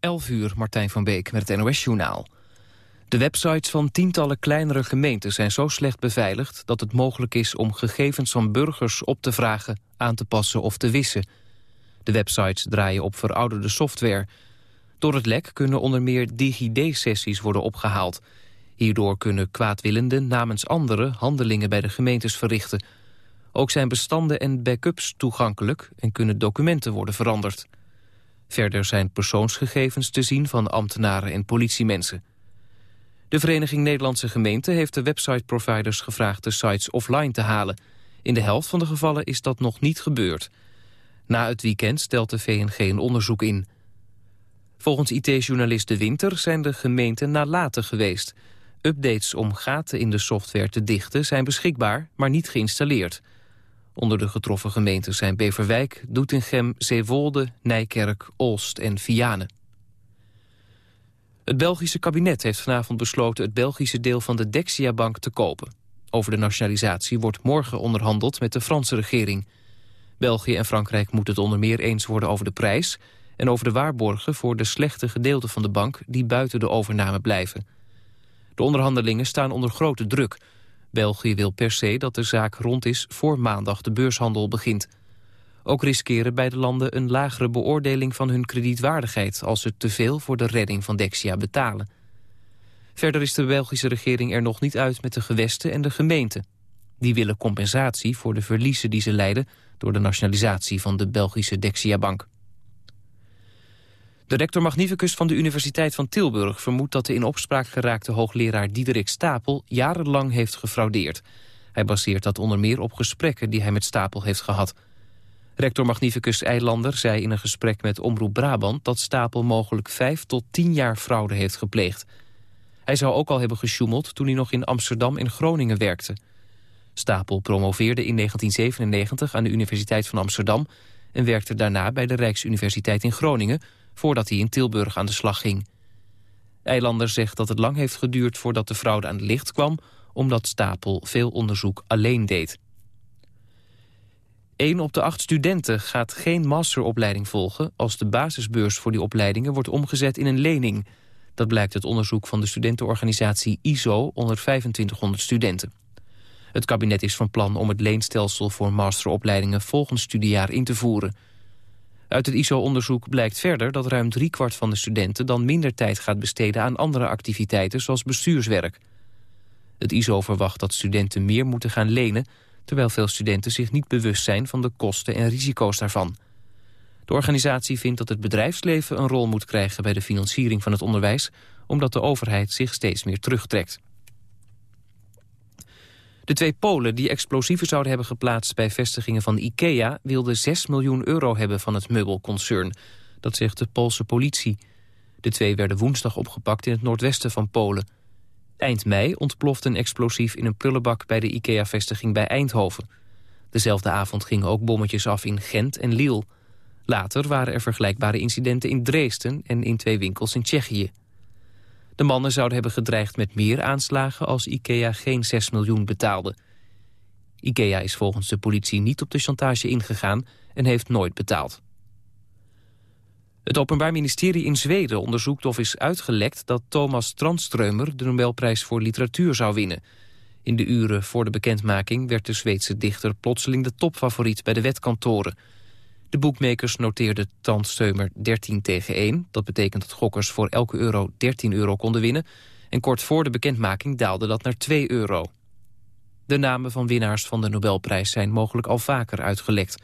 11 uur, Martijn van Beek met het NOS-journaal. De websites van tientallen kleinere gemeenten zijn zo slecht beveiligd... dat het mogelijk is om gegevens van burgers op te vragen, aan te passen of te wissen. De websites draaien op verouderde software. Door het lek kunnen onder meer DigiD-sessies worden opgehaald. Hierdoor kunnen kwaadwillenden namens anderen handelingen bij de gemeentes verrichten. Ook zijn bestanden en backups toegankelijk en kunnen documenten worden veranderd. Verder zijn persoonsgegevens te zien van ambtenaren en politiemensen. De Vereniging Nederlandse Gemeenten heeft de websiteproviders gevraagd de sites offline te halen. In de helft van de gevallen is dat nog niet gebeurd. Na het weekend stelt de VNG een onderzoek in. Volgens IT-journalist De Winter zijn de gemeenten nalatig geweest. Updates om gaten in de software te dichten zijn beschikbaar, maar niet geïnstalleerd. Onder de getroffen gemeenten zijn Beverwijk, Doetinchem, Zeewolde, Nijkerk, Olst en Vianen. Het Belgische kabinet heeft vanavond besloten het Belgische deel van de Dexia-bank te kopen. Over de nationalisatie wordt morgen onderhandeld met de Franse regering. België en Frankrijk moeten het onder meer eens worden over de prijs... en over de waarborgen voor de slechte gedeelten van de bank die buiten de overname blijven. De onderhandelingen staan onder grote druk... België wil per se dat de zaak rond is voor maandag de beurshandel begint. Ook riskeren beide landen een lagere beoordeling van hun kredietwaardigheid... als ze te veel voor de redding van Dexia betalen. Verder is de Belgische regering er nog niet uit met de gewesten en de gemeenten. Die willen compensatie voor de verliezen die ze leiden... door de nationalisatie van de Belgische Dexia-bank. De rector magnificus van de Universiteit van Tilburg vermoedt dat de in opspraak geraakte hoogleraar Diederik Stapel jarenlang heeft gefraudeerd. Hij baseert dat onder meer op gesprekken die hij met Stapel heeft gehad. Rector magnificus Eilander zei in een gesprek met Omroep Brabant dat Stapel mogelijk vijf tot tien jaar fraude heeft gepleegd. Hij zou ook al hebben gesjoemeld toen hij nog in Amsterdam en Groningen werkte. Stapel promoveerde in 1997 aan de Universiteit van Amsterdam en werkte daarna bij de Rijksuniversiteit in Groningen voordat hij in Tilburg aan de slag ging. Eilander zegt dat het lang heeft geduurd voordat de fraude aan het licht kwam... omdat Stapel veel onderzoek alleen deed. Een op de acht studenten gaat geen masteropleiding volgen... als de basisbeurs voor die opleidingen wordt omgezet in een lening. Dat blijkt uit onderzoek van de studentenorganisatie ISO onder 2500 studenten. Het kabinet is van plan om het leenstelsel voor masteropleidingen volgend studiejaar in te voeren... Uit het ISO-onderzoek blijkt verder dat ruim driekwart van de studenten... dan minder tijd gaat besteden aan andere activiteiten zoals bestuurswerk. Het ISO verwacht dat studenten meer moeten gaan lenen... terwijl veel studenten zich niet bewust zijn van de kosten en risico's daarvan. De organisatie vindt dat het bedrijfsleven een rol moet krijgen... bij de financiering van het onderwijs... omdat de overheid zich steeds meer terugtrekt. De twee Polen die explosieven zouden hebben geplaatst bij vestigingen van IKEA... wilden 6 miljoen euro hebben van het meubelconcern. Dat zegt de Poolse politie. De twee werden woensdag opgepakt in het noordwesten van Polen. Eind mei ontplofte een explosief in een prullenbak bij de IKEA-vestiging bij Eindhoven. Dezelfde avond gingen ook bommetjes af in Gent en Lille. Later waren er vergelijkbare incidenten in Dresden en in twee winkels in Tsjechië. De mannen zouden hebben gedreigd met meer aanslagen als IKEA geen 6 miljoen betaalde. IKEA is volgens de politie niet op de chantage ingegaan en heeft nooit betaald. Het Openbaar Ministerie in Zweden onderzoekt of is uitgelekt dat Thomas Tranströmer de Nobelprijs voor literatuur zou winnen. In de uren voor de bekendmaking werd de Zweedse dichter plotseling de topfavoriet bij de wetkantoren. De boekmakers noteerden Tandsteumer 13 tegen 1. Dat betekent dat gokkers voor elke euro 13 euro konden winnen. En kort voor de bekendmaking daalde dat naar 2 euro. De namen van winnaars van de Nobelprijs zijn mogelijk al vaker uitgelekt.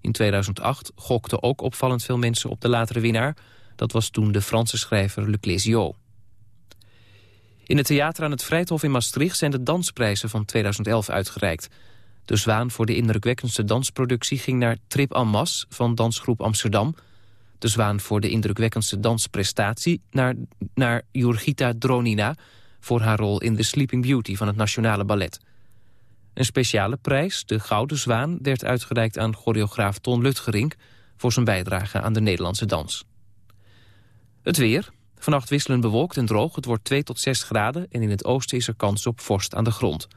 In 2008 gokten ook opvallend veel mensen op de latere winnaar. Dat was toen de Franse schrijver Le Clésio. In het theater aan het Vrijthof in Maastricht zijn de dansprijzen van 2011 uitgereikt. De zwaan voor de indrukwekkendste dansproductie ging naar Trip en Mas van Dansgroep Amsterdam. De zwaan voor de indrukwekkendste dansprestatie naar, naar Jurgita Dronina... voor haar rol in The Sleeping Beauty van het Nationale Ballet. Een speciale prijs, de Gouden Zwaan, werd uitgereikt aan choreograaf Ton Lutgerink... voor zijn bijdrage aan de Nederlandse dans. Het weer. Vannacht wisselend bewolkt en droog. Het wordt 2 tot 6 graden en in het oosten is er kans op vorst aan de grond.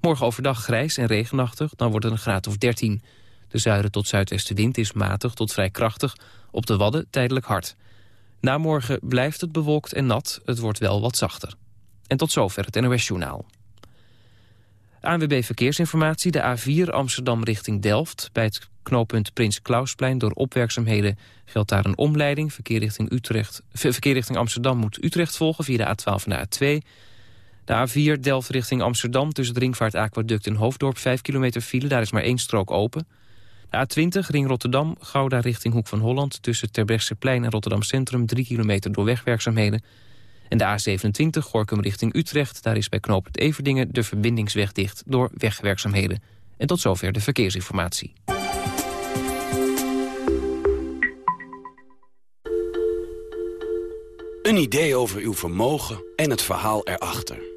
Morgen overdag grijs en regenachtig, dan wordt het een graad of 13. De zuiden tot zuidwestenwind is matig tot vrij krachtig, op de Wadden tijdelijk hard. Na morgen blijft het bewolkt en nat, het wordt wel wat zachter. En tot zover het NOS-journaal. ANWB Verkeersinformatie, de A4 Amsterdam richting Delft... bij het knooppunt Prins Klausplein door opwerkzaamheden... geldt daar een omleiding. Verkeer richting, Utrecht, verkeer richting Amsterdam moet Utrecht volgen via de A12 en de A2. De A4 Delft richting Amsterdam tussen het Ringvaart Aquaduct en Hoofddorp... 5 kilometer file, daar is maar één strook open. De A20 Ring Rotterdam, Gouda richting Hoek van Holland... tussen Terbrechtseplein en Rotterdam Centrum... 3 kilometer door wegwerkzaamheden... En de A27 Gorkum richting Utrecht. Daar is bij knooppunt Everdingen de verbindingsweg dicht door wegwerkzaamheden. En tot zover de verkeersinformatie. Een idee over uw vermogen en het verhaal erachter.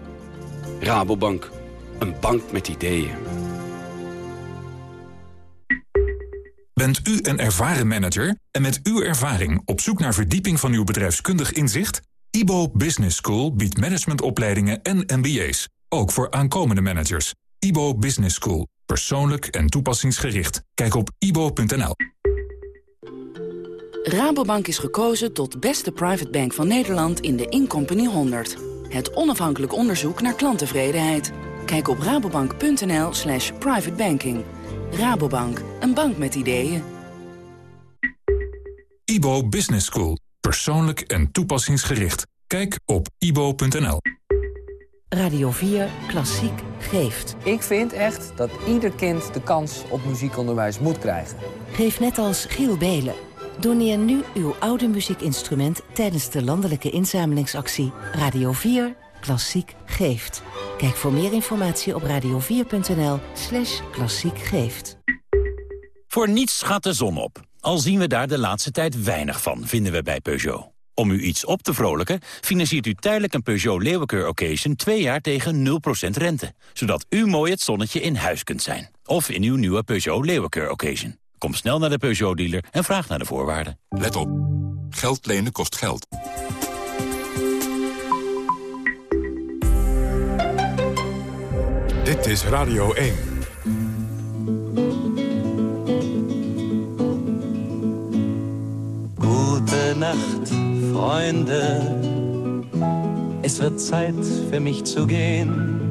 Rabobank, een bank met ideeën. Bent u een ervaren manager en met uw ervaring op zoek naar verdieping van uw bedrijfskundig inzicht? IBO Business School biedt managementopleidingen en MBA's, ook voor aankomende managers. IBO Business School, persoonlijk en toepassingsgericht. Kijk op ibo.nl. Rabobank is gekozen tot beste private bank van Nederland in de Incompany 100. Het onafhankelijk onderzoek naar klanttevredenheid. Kijk op rabobank.nl slash privatebanking. Rabobank, een bank met ideeën. IBO Business School. Persoonlijk en toepassingsgericht. Kijk op ibo.nl. Radio 4 Klassiek geeft. Ik vind echt dat ieder kind de kans op muziekonderwijs moet krijgen. Geef net als Giel Belen. Doneer nu uw oude muziekinstrument tijdens de landelijke inzamelingsactie Radio 4 Klassiek geeft. Kijk voor meer informatie op radio4.nl slash. Voor niets gaat de zon op. Al zien we daar de laatste tijd weinig van, vinden we bij Peugeot. Om u iets op te vrolijken, financiert u tijdelijk een Peugeot Leeuwenkeur Occasion... twee jaar tegen 0% rente. Zodat u mooi het zonnetje in huis kunt zijn. Of in uw nieuwe Peugeot Leeuwenkeur Occasion. Kom snel naar de Peugeot-dealer en vraag naar de voorwaarden. Let op. Geld lenen kost geld. Dit is Radio 1. Gute Nacht, Freunde. Es wird Zeit für mich zu gehen.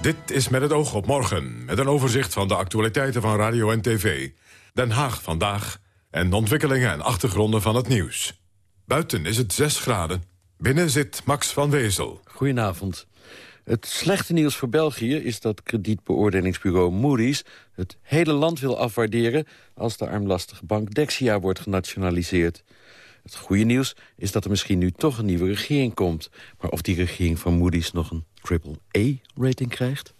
Dit is met het oog op morgen, met een overzicht van de actualiteiten van radio en tv. Den Haag vandaag en de ontwikkelingen en achtergronden van het nieuws. Buiten is het 6 graden. Binnen zit Max van Wezel. Goedenavond. Het slechte nieuws voor België is dat kredietbeoordelingsbureau Moody's... het hele land wil afwaarderen als de armlastige bank Dexia wordt genationaliseerd. Het goede nieuws is dat er misschien nu toch een nieuwe regering komt. Maar of die regering van Moody's nog een triple-A-rating krijgt?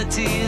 Reality.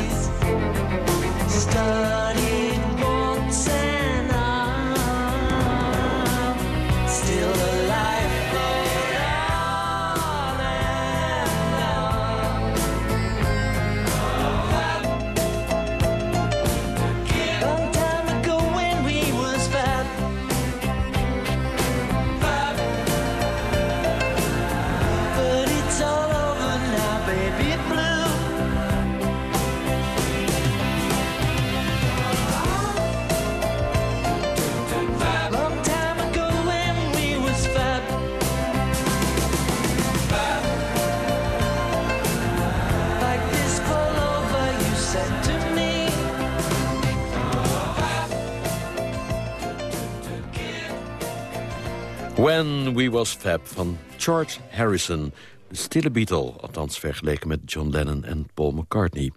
We Was Fab van George Harrison. De stille Beatle, althans vergeleken met John Lennon en Paul McCartney.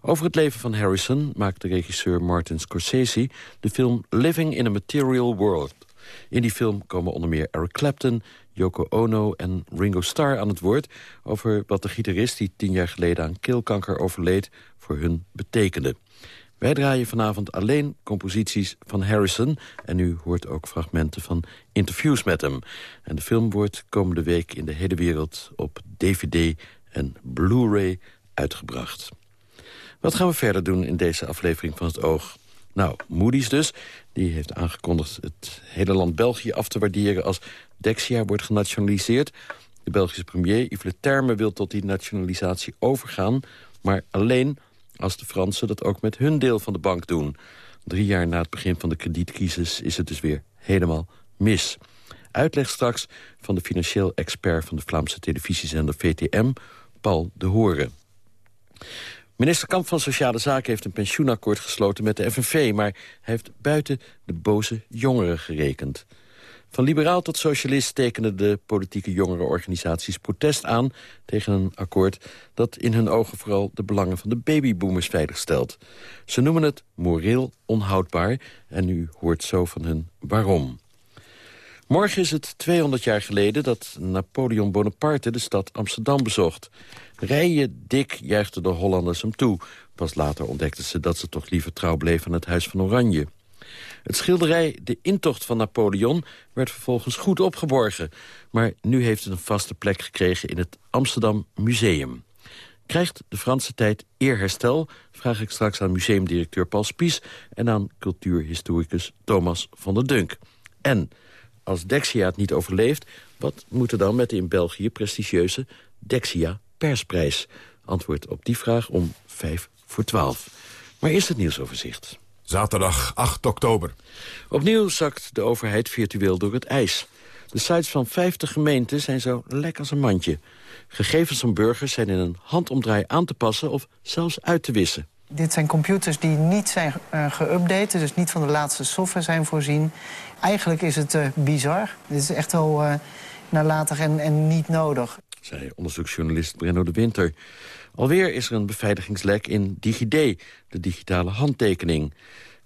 Over het leven van Harrison maakte regisseur Martin Scorsese... de film Living in a Material World. In die film komen onder meer Eric Clapton, Yoko Ono en Ringo Starr aan het woord... over wat de gitarist die tien jaar geleden aan keelkanker overleed... voor hun betekende. Wij draaien vanavond alleen composities van Harrison... en u hoort ook fragmenten van interviews met hem. En de film wordt komende week in de hele wereld op DVD en Blu-ray uitgebracht. Wat gaan we verder doen in deze aflevering van Het Oog? Nou, Moody's dus. Die heeft aangekondigd het hele land België af te waarderen... als Dexia wordt genationaliseerd. De Belgische premier Yves Le Terme wil tot die nationalisatie overgaan... maar alleen als de Fransen dat ook met hun deel van de bank doen. Drie jaar na het begin van de kredietcrisis is het dus weer helemaal mis. Uitleg straks van de financieel expert van de Vlaamse televisiezender VTM, Paul de Horen. Minister Kamp van Sociale Zaken heeft een pensioenakkoord gesloten met de FNV... maar hij heeft buiten de boze jongeren gerekend. Van liberaal tot socialist tekenen de politieke jongerenorganisaties protest aan... tegen een akkoord dat in hun ogen vooral de belangen van de babyboomers veiligstelt. Ze noemen het moreel onhoudbaar en u hoort zo van hun waarom. Morgen is het 200 jaar geleden dat Napoleon Bonaparte de stad Amsterdam bezocht. Rijen dik juichten de Hollanders hem toe. Pas later ontdekten ze dat ze toch liever trouw bleven aan het Huis van Oranje. Het schilderij De Intocht van Napoleon werd vervolgens goed opgeborgen. Maar nu heeft het een vaste plek gekregen in het Amsterdam Museum. Krijgt de Franse tijd eerherstel? Vraag ik straks aan museumdirecteur Paul Spies... en aan cultuurhistoricus Thomas van der Dunk. En als Dexia het niet overleeft... wat moet er dan met de in België prestigieuze Dexia Persprijs? Antwoord op die vraag om 5 voor 12. Maar eerst het nieuwsoverzicht. Zaterdag 8 oktober. Opnieuw zakt de overheid virtueel door het ijs. De sites van 50 gemeenten zijn zo lek als een mandje. Gegevens van burgers zijn in een handomdraai aan te passen of zelfs uit te wissen. Dit zijn computers die niet zijn uh, geüpdate, dus niet van de laatste software zijn voorzien. Eigenlijk is het uh, bizar. Dit is echt wel uh, nalatig en, en niet nodig. Zei onderzoeksjournalist Brenno de Winter. Alweer is er een beveiligingslek in DigiD, de digitale handtekening.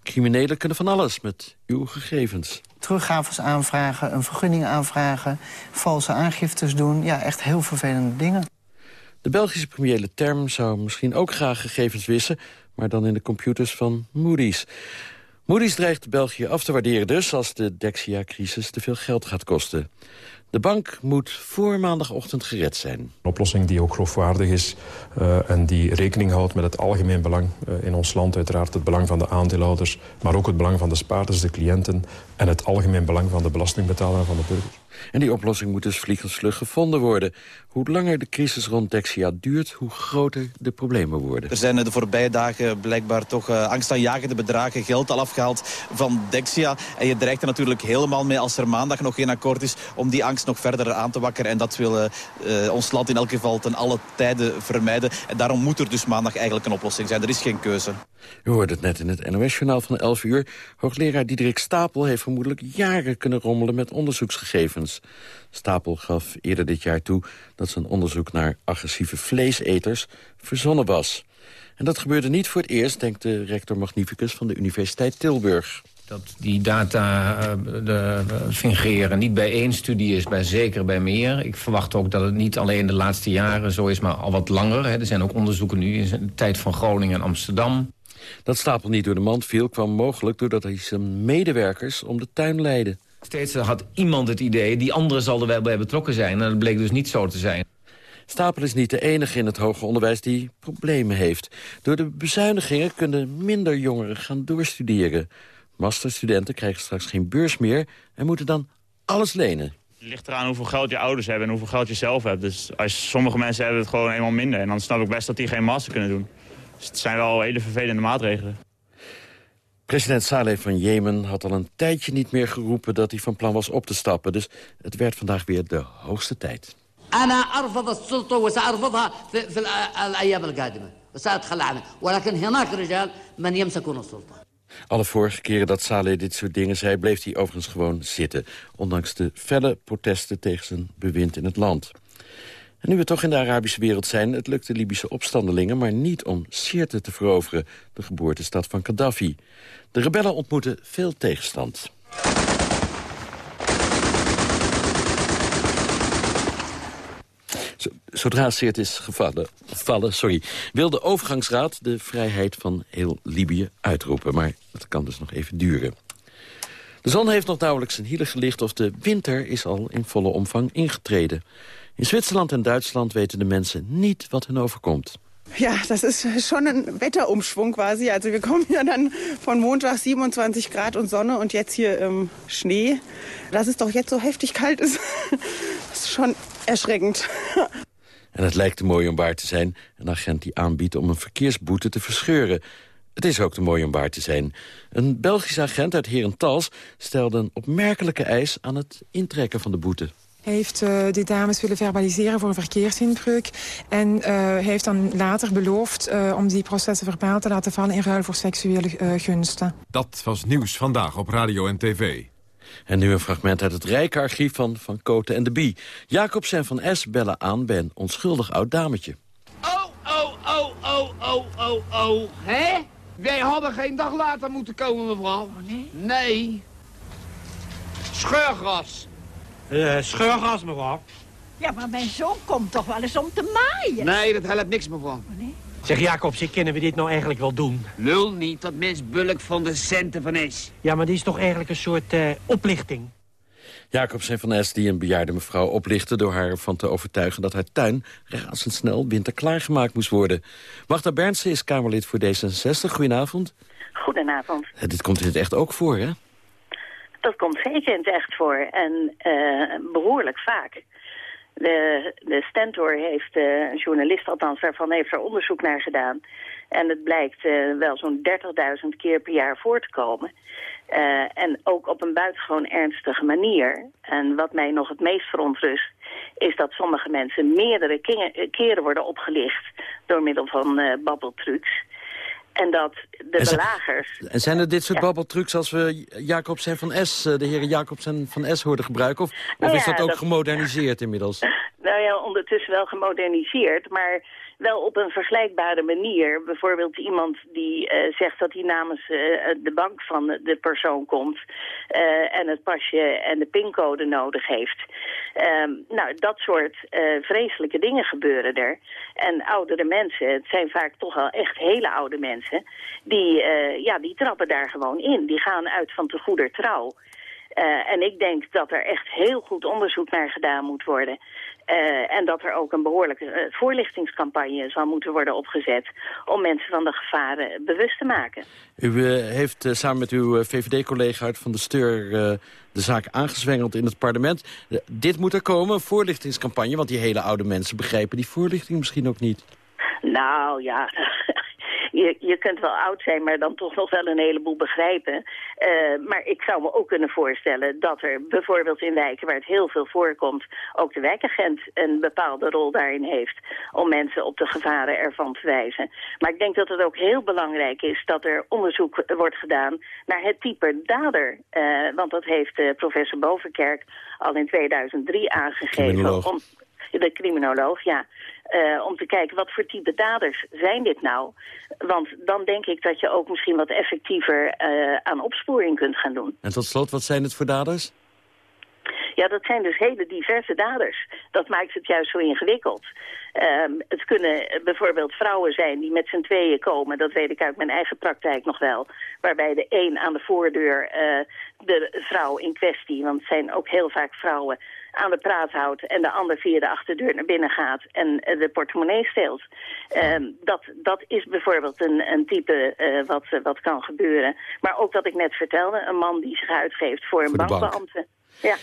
Criminelen kunnen van alles met uw gegevens. Teruggaves aanvragen, een vergunning aanvragen, valse aangiftes doen. Ja, echt heel vervelende dingen. De Belgische premier Le Terme zou misschien ook graag gegevens wissen... maar dan in de computers van Moody's. Moody's dreigt België af te waarderen dus... als de Dexia-crisis te veel geld gaat kosten. De bank moet voor maandagochtend gered zijn. Een oplossing die ook geloofwaardig is uh, en die rekening houdt met het algemeen belang uh, in ons land. Uiteraard het belang van de aandeelhouders, maar ook het belang van de spaarders, de cliënten... en het algemeen belang van de belastingbetaler en van de burgers. En die oplossing moet dus vliegensvlug gevonden worden. Hoe langer de crisis rond Dexia duurt, hoe groter de problemen worden. Er zijn de voorbije dagen blijkbaar toch uh, angstaanjagende bedragen geld al afgehaald van Dexia. En je dreigt er natuurlijk helemaal mee als er maandag nog geen akkoord is... om die angst nog verder aan te wakkeren. En dat wil uh, ons land in elk geval ten alle tijden vermijden. En daarom moet er dus maandag eigenlijk een oplossing zijn. Er is geen keuze. U hoorde het net in het NOS-journaal van 11 uur. Hoogleraar Diederik Stapel heeft vermoedelijk jaren kunnen rommelen met onderzoeksgegevens. Stapel gaf eerder dit jaar toe dat zijn onderzoek naar agressieve vleeseters verzonnen was. En dat gebeurde niet voor het eerst, denkt de rector magnificus van de Universiteit Tilburg. Dat die data uh, de, fingeren niet bij één studie is, maar zeker bij meer. Ik verwacht ook dat het niet alleen de laatste jaren zo is, maar al wat langer. Hè. Er zijn ook onderzoeken nu in de tijd van Groningen en Amsterdam. Dat stapel niet door de mand viel, kwam mogelijk doordat hij zijn medewerkers om de tuin leidde. Steeds had iemand het idee, die anderen zal er wel bij betrokken zijn. En dat bleek dus niet zo te zijn. Stapel is niet de enige in het hoger onderwijs die problemen heeft. Door de bezuinigingen kunnen minder jongeren gaan doorstuderen. Masterstudenten krijgen straks geen beurs meer en moeten dan alles lenen. Het ligt eraan hoeveel geld je ouders hebben en hoeveel geld je zelf hebt. Dus als sommige mensen hebben het gewoon eenmaal minder. En dan snap ik best dat die geen master kunnen doen. Dus het zijn wel hele vervelende maatregelen. President Saleh van Jemen had al een tijdje niet meer geroepen... dat hij van plan was op te stappen. Dus het werd vandaag weer de hoogste tijd. Alle vorige keren dat Saleh dit soort dingen zei... bleef hij overigens gewoon zitten. Ondanks de felle protesten tegen zijn bewind in het land. Nu we toch in de Arabische wereld zijn... het lukt de Libische opstandelingen maar niet om Sirte te veroveren... de geboortestad van Gaddafi. De rebellen ontmoeten veel tegenstand. Zodra Seert is gevallen, vallen, sorry, wil de overgangsraad de vrijheid van heel Libië uitroepen. Maar dat kan dus nog even duren. De zon heeft nog nauwelijks zijn hielen gelicht of de winter is al in volle omvang ingetreden. In Zwitserland en Duitsland weten de mensen niet wat hen overkomt. Ja, das ist schon ein Wetterumschwung quasi. Also wir kommen ja dann von Montag 27 Grad und Sonne und jetzt hier ähm, Schnee. Dass es doch jetzt so heftig kalt ist, ist schon erschreckend. En het lijkt te mooi om waar te zijn. Een agent die aanbiedt om een verkeersboete te verscheuren. Het is ook te mooi om waar te zijn. Een Belgische agent uit Herentals stelde een opmerkelijke eis aan het intrekken van de boete heeft uh, die dames willen verbaliseren voor een verkeersinbreuk. En uh, heeft dan later beloofd uh, om die processen verbaal te laten vallen in ruil voor seksuele gunsten. Dat was nieuws vandaag op radio en tv. En nu een fragment uit het rijke archief van Van Koten en de Bie. Jacobs en Van S bellen aan bij een onschuldig oud dametje. Oh, oh, oh, oh, oh, oh, oh. Hè? Wij hadden geen dag later moeten komen, mevrouw. Oh, nee? Nee. Scheurgras. Uh, scheurgas, mevrouw. Ja, maar mijn zoon komt toch wel eens om te maaien? Nee, dat helpt niks, mevrouw. Oh, nee? Zeg, Jacobs, kunnen we dit nou eigenlijk wel doen? Nul niet, dat mens bulk van de centen van is. Ja, maar die is toch eigenlijk een soort uh, oplichting? Jacobs en Van S die een bejaarde mevrouw oplichten... door haar van te overtuigen dat haar tuin razendsnel winterklaargemaakt moest worden. Magda Bernsen is Kamerlid voor D66. Goedenavond. Goedenavond. Uh, dit komt in het echt ook voor, hè? Dat komt zeker in het echt voor en uh, behoorlijk vaak. De, de Stentor heeft, uh, een journalist althans daarvan, heeft er onderzoek naar gedaan. En het blijkt uh, wel zo'n 30.000 keer per jaar voor te komen. En ook op een buitengewoon ernstige manier. En wat mij nog het meest verontrust... is dat sommige mensen meerdere keren worden opgelicht... door middel van babbeltrucs. En dat de belagers... En zijn er dit soort ja. babbeltrucs als we Jacobs en Van S, de heren Jacobs en Van S hoorden gebruiken? Of, of nou ja, is dat ook dat... gemoderniseerd inmiddels? Nou ja, ondertussen wel gemoderniseerd, maar wel op een vergelijkbare manier. Bijvoorbeeld iemand die uh, zegt dat hij namens uh, de bank van de persoon komt... Uh, en het pasje en de pincode nodig heeft. nou, dat soort vreselijke dingen gebeuren er. En oudere mensen, het zijn vaak toch wel echt hele oude mensen... die, ja, die trappen daar gewoon in. Die gaan uit van te goeder trouw. En ik denk dat er echt heel goed onderzoek naar gedaan moet worden. Uh, en dat er ook een behoorlijke uh, voorlichtingscampagne zal moeten worden opgezet... om mensen van de gevaren bewust te maken. U heeft samen met uw VVD-collega Van de Steur de zaak aangezwengeld in het parlement. dit moet er komen, een voorlichtingscampagne... want die hele oude mensen begrijpen die voorlichting misschien ook niet. Nou ja, je, je kunt wel oud zijn, maar dan toch nog wel een heleboel begrijpen. Uh, maar ik zou me ook kunnen voorstellen dat er bijvoorbeeld in wijken waar het heel veel voorkomt... ook de wijkagent een bepaalde rol daarin heeft om mensen op de gevaren ervan te wijzen. Maar ik denk dat het ook heel belangrijk is dat er onderzoek wordt gedaan naar het type dader. Uh, want dat heeft uh, professor Bovenkerk al in 2003 aangegeven. Om, de criminoloog, ja. Uh, om te kijken wat voor type daders zijn dit nou. Want dan denk ik dat je ook misschien wat effectiever uh, aan opsporing kunt gaan doen. En tot slot, wat zijn het voor daders? Ja, dat zijn dus hele diverse daders. Dat maakt het juist zo ingewikkeld. Um, het kunnen bijvoorbeeld vrouwen zijn die met z'n tweeën komen. Dat weet ik uit mijn eigen praktijk nog wel. Waarbij de een aan de voordeur uh, de vrouw in kwestie... want het zijn ook heel vaak vrouwen aan de praat houdt... en de ander via de achterdeur naar binnen gaat en de portemonnee steelt. Um, dat, dat is bijvoorbeeld een, een type uh, wat, wat kan gebeuren. Maar ook wat ik net vertelde, een man die zich uitgeeft voor een voor bankbeambte. Bank. Ja.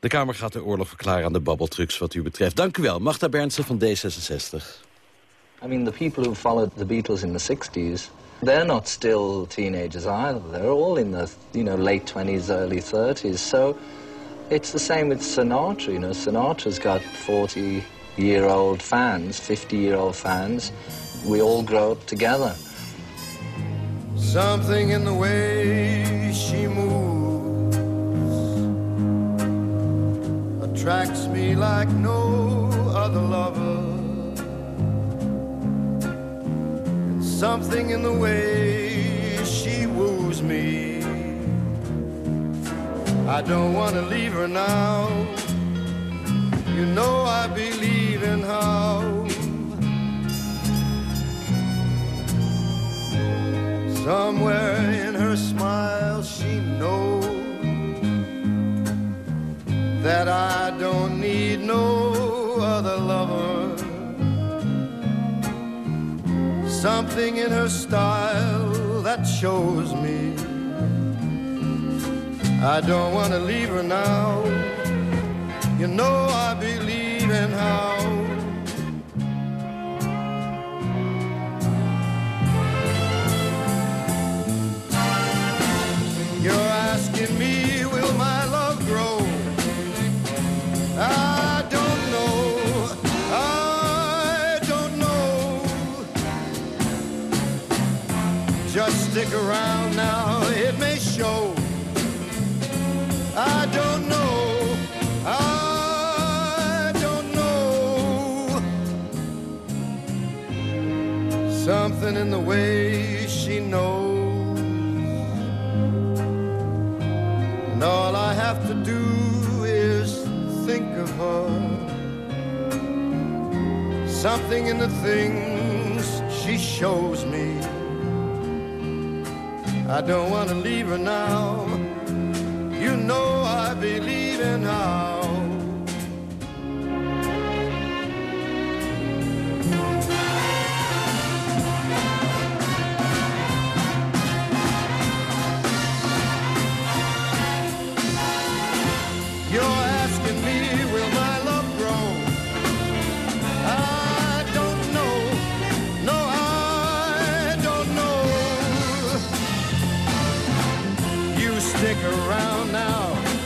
De Kamer gaat de oorlog verklaren aan de babbeltrucs wat u betreft. Dank u wel. Magda Bernsen van D66. I mean, the people who followed the Beatles in the 60s, they're not still teenagers either. They're all in the, you know, late 20s, early 30s. So it's the same with Sinatra, you know. Sinatra's got 40-year-old fans, 50-year-old fans. We all grow up together. Something in the way she moves attracts me like no other lover. And something in the way she woos me. I don't want to leave her now. You know I believe in how. Somewhere in her smile she knows that I don't need no other lover. Something in her style that shows me I don't want to leave her now. You know I believe in how. You're asking me, will my love grow? I don't know. I don't know. Just stick around Something in the way she knows. And all I have to do is think of her. Something in the things she shows me. I don't want to leave her now. You know I believe in how.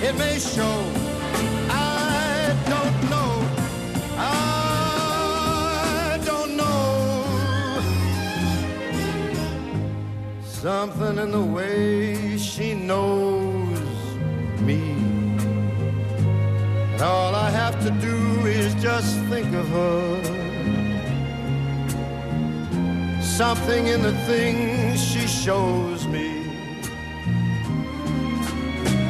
It may show. I don't know. I don't know. Something in the way she knows me. And all I have to do is just think of her. Something in the things she shows me.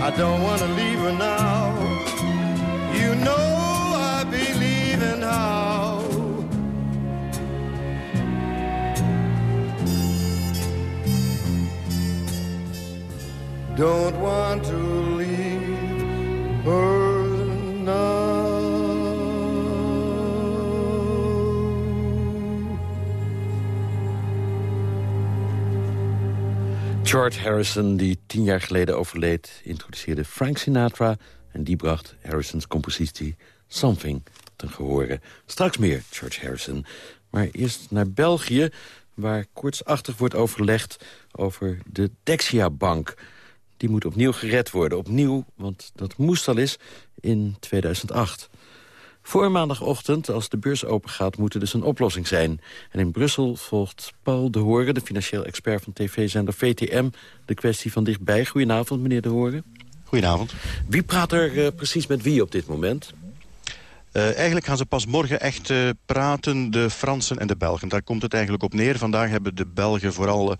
I don't want to leave her now. You know I believe in how. Don't want to leave her George Harrison, die tien jaar geleden overleed... introduceerde Frank Sinatra en die bracht Harrisons compositie Something ten gehore. Straks meer George Harrison. Maar eerst naar België, waar kortsachtig wordt overlegd... over de Dexia-bank. Die moet opnieuw gered worden. Opnieuw, want dat moest al eens in 2008. Voor maandagochtend, als de beurs opengaat, moet er dus een oplossing zijn. En in Brussel volgt Paul de Horen, de financieel expert van tv-zender VTM... de kwestie van dichtbij. Goedenavond, meneer de Horen. Goedenavond. Wie praat er uh, precies met wie op dit moment? Uh, eigenlijk gaan ze pas morgen echt uh, praten, de Fransen en de Belgen. Daar komt het eigenlijk op neer. Vandaag hebben de Belgen vooral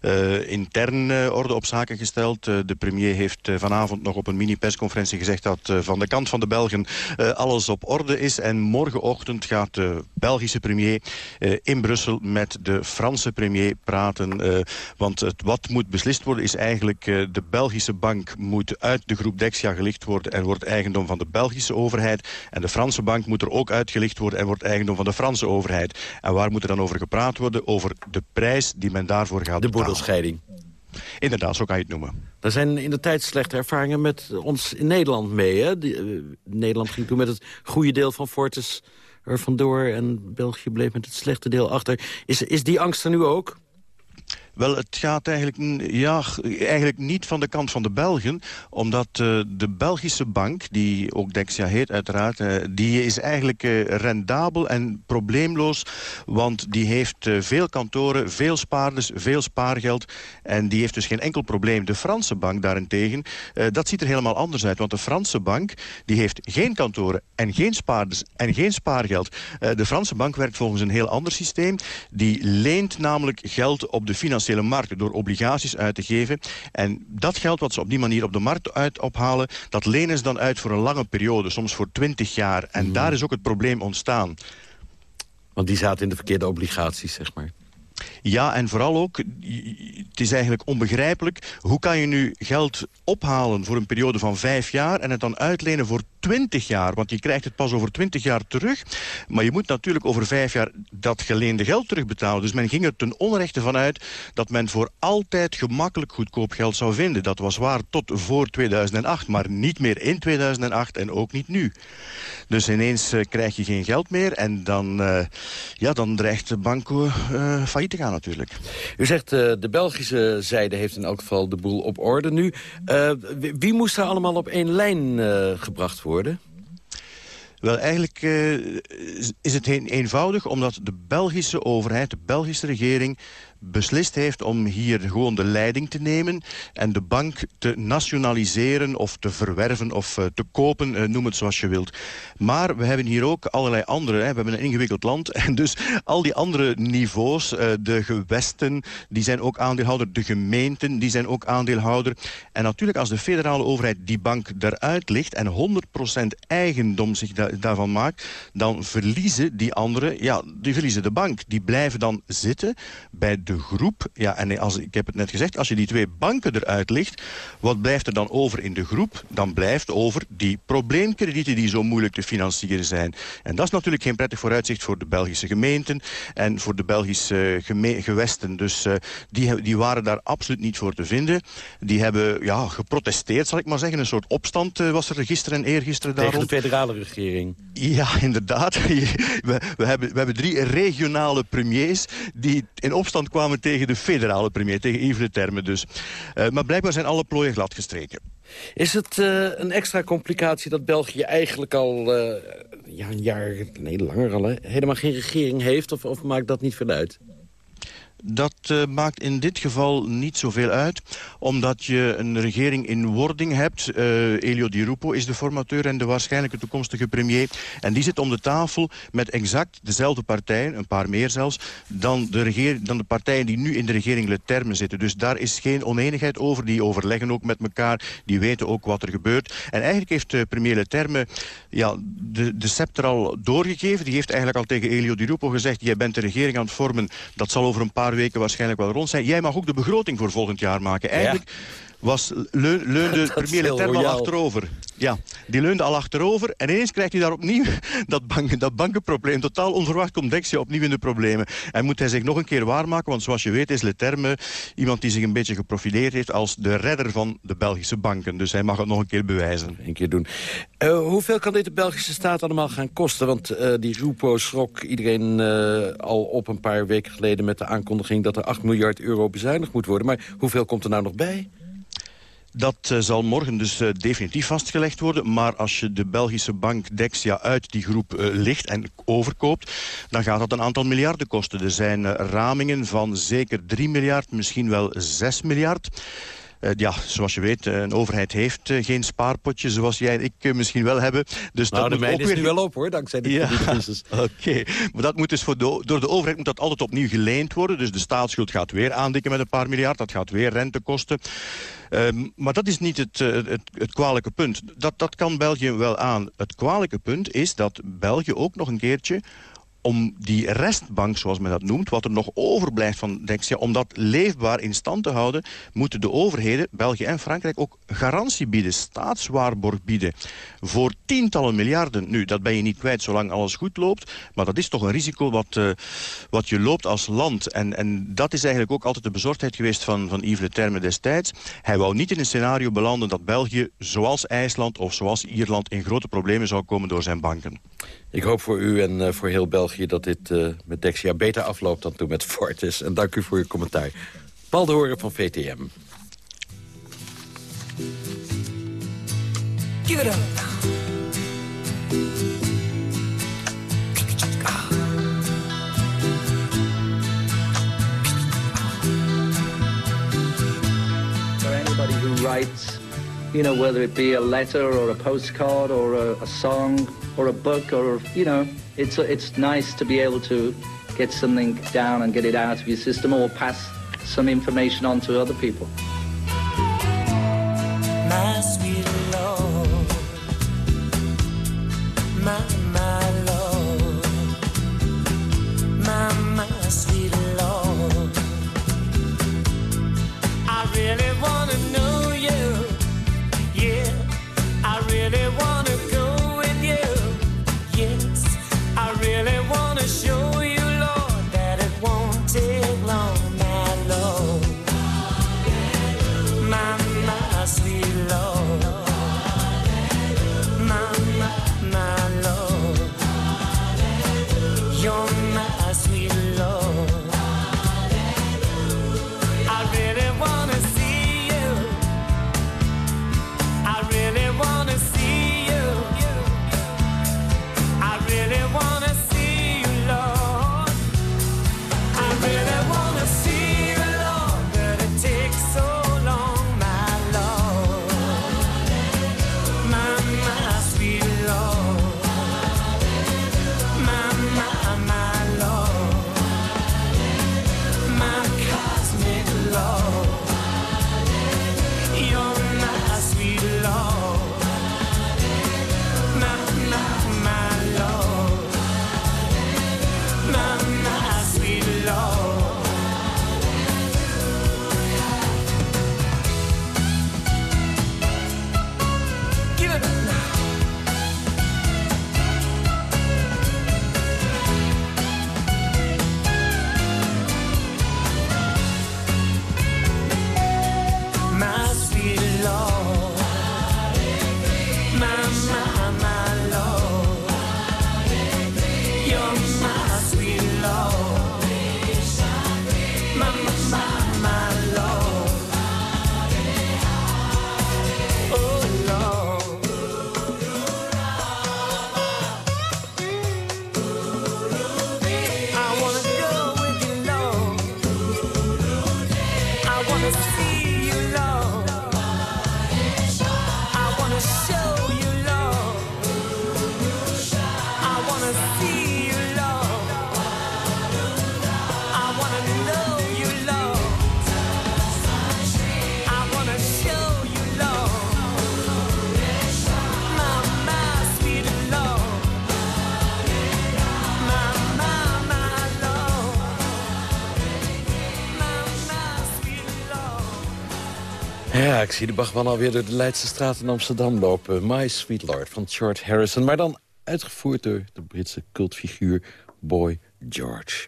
uh, intern orde op zaken gesteld. de premier heeft vanavond nog op een mini-persconferentie gezegd... dat van de kant van de Belgen alles op orde is. En morgenochtend gaat de Belgische premier in Brussel met de Franse premier praten. want het, wat moet beslist worden is eigenlijk... de Belgische bank moet uit de groep Dexia gelicht worden... en wordt eigendom van de Belgische overheid. En de Franse bank moet er ook uitgelicht worden... en wordt eigendom van de Franse overheid. En waar moet er dan over gepraat worden? Over de prijs die men daarvoor gaat De boedelscheiding. Inderdaad, zo kan je het noemen. Er zijn in de tijd slechte ervaringen met ons in Nederland mee. Hè? Die, uh, Nederland ging toen met het goede deel van Fortis er vandoor... en België bleef met het slechte deel achter. Is, is die angst er nu ook? Wel, het gaat eigenlijk, ja, eigenlijk niet van de kant van de Belgen. Omdat uh, de Belgische bank, die ook Dexia heet uiteraard... Uh, die is eigenlijk uh, rendabel en probleemloos. Want die heeft veel kantoren, veel spaarders, veel spaargeld. En die heeft dus geen enkel probleem. De Franse bank daarentegen, dat ziet er helemaal anders uit. Want de Franse bank, die heeft geen kantoren en geen spaarders en geen spaargeld. de Franse bank werkt volgens een heel ander systeem. Die leent namelijk geld op de financiële financiële door obligaties uit te geven. En dat geld wat ze op die manier op de markt uit ophalen... dat lenen ze dan uit voor een lange periode, soms voor 20 jaar. En mm. daar is ook het probleem ontstaan. Want die zaten in de verkeerde obligaties, zeg maar. Ja, en vooral ook, het is eigenlijk onbegrijpelijk... hoe kan je nu geld ophalen voor een periode van vijf jaar... en het dan uitlenen voor 20 jaar. Want je krijgt het pas over 20 jaar terug. Maar je moet natuurlijk over vijf jaar dat geleende geld terugbetalen. Dus men ging er ten onrechte van uit dat men voor altijd gemakkelijk goedkoop geld zou vinden. Dat was waar tot voor 2008, maar niet meer in 2008 en ook niet nu. Dus ineens uh, krijg je geen geld meer en dan, uh, ja, dan dreigt de bank uh, failliet te gaan natuurlijk. U zegt de Belgische zijde heeft in elk geval de boel op orde nu. wie moest er allemaal op één lijn gebracht worden? Wel, eigenlijk uh, is het een, eenvoudig omdat de Belgische overheid, de Belgische regering beslist heeft om hier gewoon de leiding te nemen... en de bank te nationaliseren of te verwerven of uh, te kopen, uh, noem het zoals je wilt. Maar we hebben hier ook allerlei andere... Hè. We hebben een ingewikkeld land en dus al die andere niveaus... Uh, de gewesten, die zijn ook aandeelhouder. De gemeenten, die zijn ook aandeelhouder. En natuurlijk als de federale overheid die bank eruit ligt... en 100% eigendom zich da daarvan maakt... dan verliezen die anderen, ja, die verliezen de bank. Die blijven dan zitten bij de groep. Ja, en als, ik heb het net gezegd, als je die twee banken eruit ligt... wat blijft er dan over in de groep? Dan blijft over die probleemkredieten die zo moeilijk te financieren zijn. En dat is natuurlijk geen prettig vooruitzicht voor de Belgische gemeenten... en voor de Belgische gewesten. Dus uh, die, die waren daar absoluut niet voor te vinden. Die hebben ja, geprotesteerd, zal ik maar zeggen. Een soort opstand uh, was er gisteren en eergisteren daarom. Tegen de federale regering. Ja, inderdaad. we, we, hebben, we hebben drie regionale premiers... die in opstand kwamen tegen de federale premier, tegen Yves de Terme dus. Uh, maar blijkbaar zijn alle plooien glad gestreken. Is het uh, een extra complicatie dat België eigenlijk al uh, ja, een jaar, nee langer al, helemaal geen regering heeft? Of, of maakt dat niet veel uit? Dat uh, maakt in dit geval niet zoveel uit, omdat je een regering in wording hebt. Uh, Elio Di Rupo is de formateur en de waarschijnlijke toekomstige premier. En die zit om de tafel met exact dezelfde partijen, een paar meer zelfs, dan de, dan de partijen die nu in de regering Le Terme zitten. Dus daar is geen oneenigheid over. Die overleggen ook met elkaar, die weten ook wat er gebeurt. En eigenlijk heeft uh, premier Le Terme ja, de, de scepter al doorgegeven. Die heeft eigenlijk al tegen Elio Di Rupo gezegd, jij bent de regering aan het vormen, dat zal over een paar weken waarschijnlijk wel rond zijn. Jij mag ook de begroting voor volgend jaar maken. Eigenlijk was, leunde premier Leterme al achterover. Ja, die leunde al achterover. En ineens krijgt hij daar opnieuw dat, bank, dat bankenprobleem. Totaal onverwacht komt Dexia opnieuw in de problemen. En moet hij zich nog een keer waarmaken. Want zoals je weet is Leterme iemand die zich een beetje geprofileerd heeft... als de redder van de Belgische banken. Dus hij mag het nog een keer bewijzen. Een keer doen. Uh, hoeveel kan dit de Belgische staat allemaal gaan kosten? Want uh, die Rupo schrok iedereen uh, al op een paar weken geleden... met de aankondiging dat er 8 miljard euro bezuinigd moet worden. Maar hoeveel komt er nou nog bij? Dat uh, zal morgen dus uh, definitief vastgelegd worden. Maar als je de Belgische bank Dexia uit die groep uh, ligt en overkoopt... dan gaat dat een aantal miljarden kosten. Er zijn ramingen van zeker 3 miljard, misschien wel 6 miljard. Eh, ja, zoals je weet, een overheid heeft geen spaarpotje zoals jij en ik misschien wel hebben. Dus nou, dat de moet ook is weer... nu wel op hoor, dankzij de Ja, kredietcrisis. oké. Maar dat moet dus voor de, door de overheid moet dat altijd opnieuw geleend worden. Dus de staatsschuld gaat weer aandikken met een paar miljard. Dat gaat weer rente kosten. Ehm, maar dat is niet het, eh, het, het kwalijke punt. Dat, dat kan België wel aan. Het kwalijke punt is dat België ook nog een keertje om die restbank, zoals men dat noemt... wat er nog overblijft van Dexia, om dat leefbaar in stand te houden... moeten de overheden, België en Frankrijk, ook garantie bieden... staatswaarborg bieden voor tientallen miljarden. Nu, dat ben je niet kwijt zolang alles goed loopt... maar dat is toch een risico wat, eh, wat je loopt als land. En, en dat is eigenlijk ook altijd de bezorgdheid geweest van, van Yves Le Terme destijds. Hij wou niet in een scenario belanden dat België, zoals IJsland of zoals Ierland... in grote problemen zou komen door zijn banken. Ik hoop voor u en eh, voor heel België dat dit uh, met Dexia beter afloopt dan toen met Fortis. En dank u voor uw commentaar. Paul de Horen van VTM. Give it up. Who writes, you know, whether it be a letter or a postcard or a, a song or a book or, you know, it's, it's nice to be able to get something down and get it out of your system or pass some information on to other people. Ik zie de Bachman alweer door de Leidse straat in Amsterdam lopen. My Sweet Lord van George Harrison. Maar dan uitgevoerd door de Britse cultfiguur Boy George.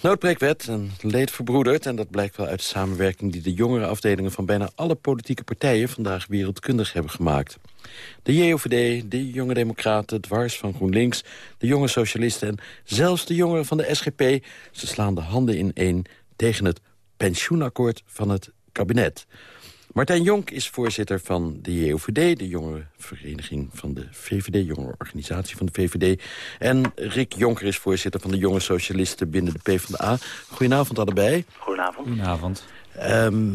Noodbreekwet en leed verbroederd. En dat blijkt wel uit de samenwerking die de jongere afdelingen... van bijna alle politieke partijen vandaag wereldkundig hebben gemaakt. De JOVD, de Jonge Democraten, Dwars van GroenLinks... de Jonge Socialisten en zelfs de jongeren van de SGP... ze slaan de handen in één tegen het pensioenakkoord van het kabinet. Martijn Jonk is voorzitter van de JOVD... de jongerenvereniging van de VVD, jongerenorganisatie van de VVD. En Rick Jonker is voorzitter van de jonge socialisten binnen de PvdA. Goedenavond allebei. Goedenavond. Goedenavond. Ehm,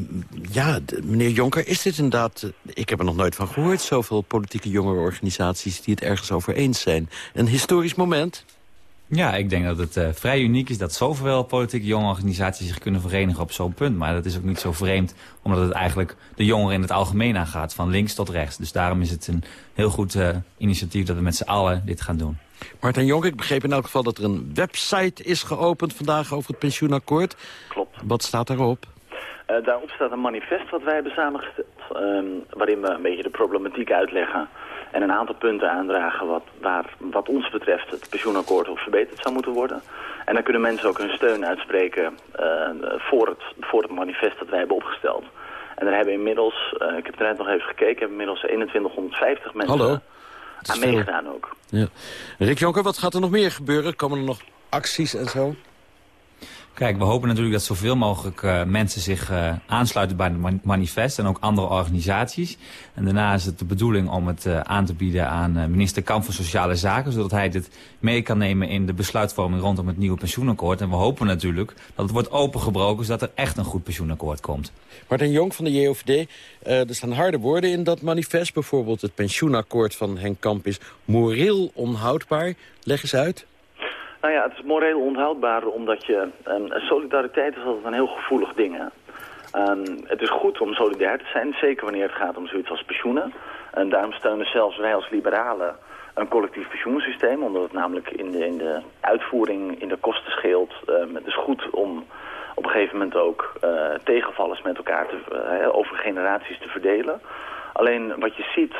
ja, meneer Jonker, is dit inderdaad... eh, Ik heb er nog nooit van gehoord, zoveel politieke jongerenorganisaties... die het ergens over eens zijn. Een historisch moment? Ja, ik denk dat het eh, vrij uniek is dat zoveel politieke jonge organisaties zich kunnen verenigen op zo'n punt. Maar dat is ook niet zo vreemd, omdat het eigenlijk de jongeren in het algemeen aangaat, van links tot rechts. Dus daarom is het een heel goed eh, initiatief dat we met z'n allen dit gaan doen. Martijn Jonker, ik begreep in elk geval dat er een website is geopend vandaag over het pensioenakkoord. Klopt. Wat staat daarop? Eh, daarop staat een manifest wat wij hebben samengesteld, ehm, waarin we een beetje de problematiek uitleggen en een aantal punten aandragen wat, waar wat ons betreft het pensioenakkoord op verbeterd zou moeten worden. En dan kunnen mensen ook hun steun uitspreken eh, voor, het, voor het manifest dat wij hebben opgesteld. En daar hebben inmiddels, eh, ik heb er net nog even gekeken, hebben inmiddels 2150 mensen Hallo. Is aan meegedaan ook. Ja. Rick Jonker, wat gaat er nog meer gebeuren? Komen er nog acties en zo? Kijk, we hopen natuurlijk dat zoveel mogelijk eh, mensen zich eh, aansluiten bij het man- manifest en ook andere organisaties. En daarna is het de bedoeling om het eh, aan te bieden aan minister Kamp van Sociale Zaken, zodat hij dit mee kan nemen in de besluitvorming rondom het nieuwe pensioenakkoord. En we hopen natuurlijk dat het wordt opengebroken, zodat er echt een goed pensioenakkoord komt. Martin Jong van de JOVD, er staan harde woorden in dat manifest. Bijvoorbeeld het pensioenakkoord van Henk Kamp is moreel onhoudbaar. Leg eens uit. Nou ja, het is moreel onhoudbaar omdat je... ehm, solidariteit is altijd een heel gevoelig ding. Ehm, het is goed om solidair te zijn, zeker wanneer het gaat om zoiets als pensioenen. En daarom steunen zelfs wij als liberalen een collectief pensioensysteem, omdat het namelijk in de, in de uitvoering, in de kosten scheelt. Ehm, het is goed om op een gegeven moment ook eh, tegenvallers met elkaar te, eh, over generaties te verdelen. Alleen wat je ziet,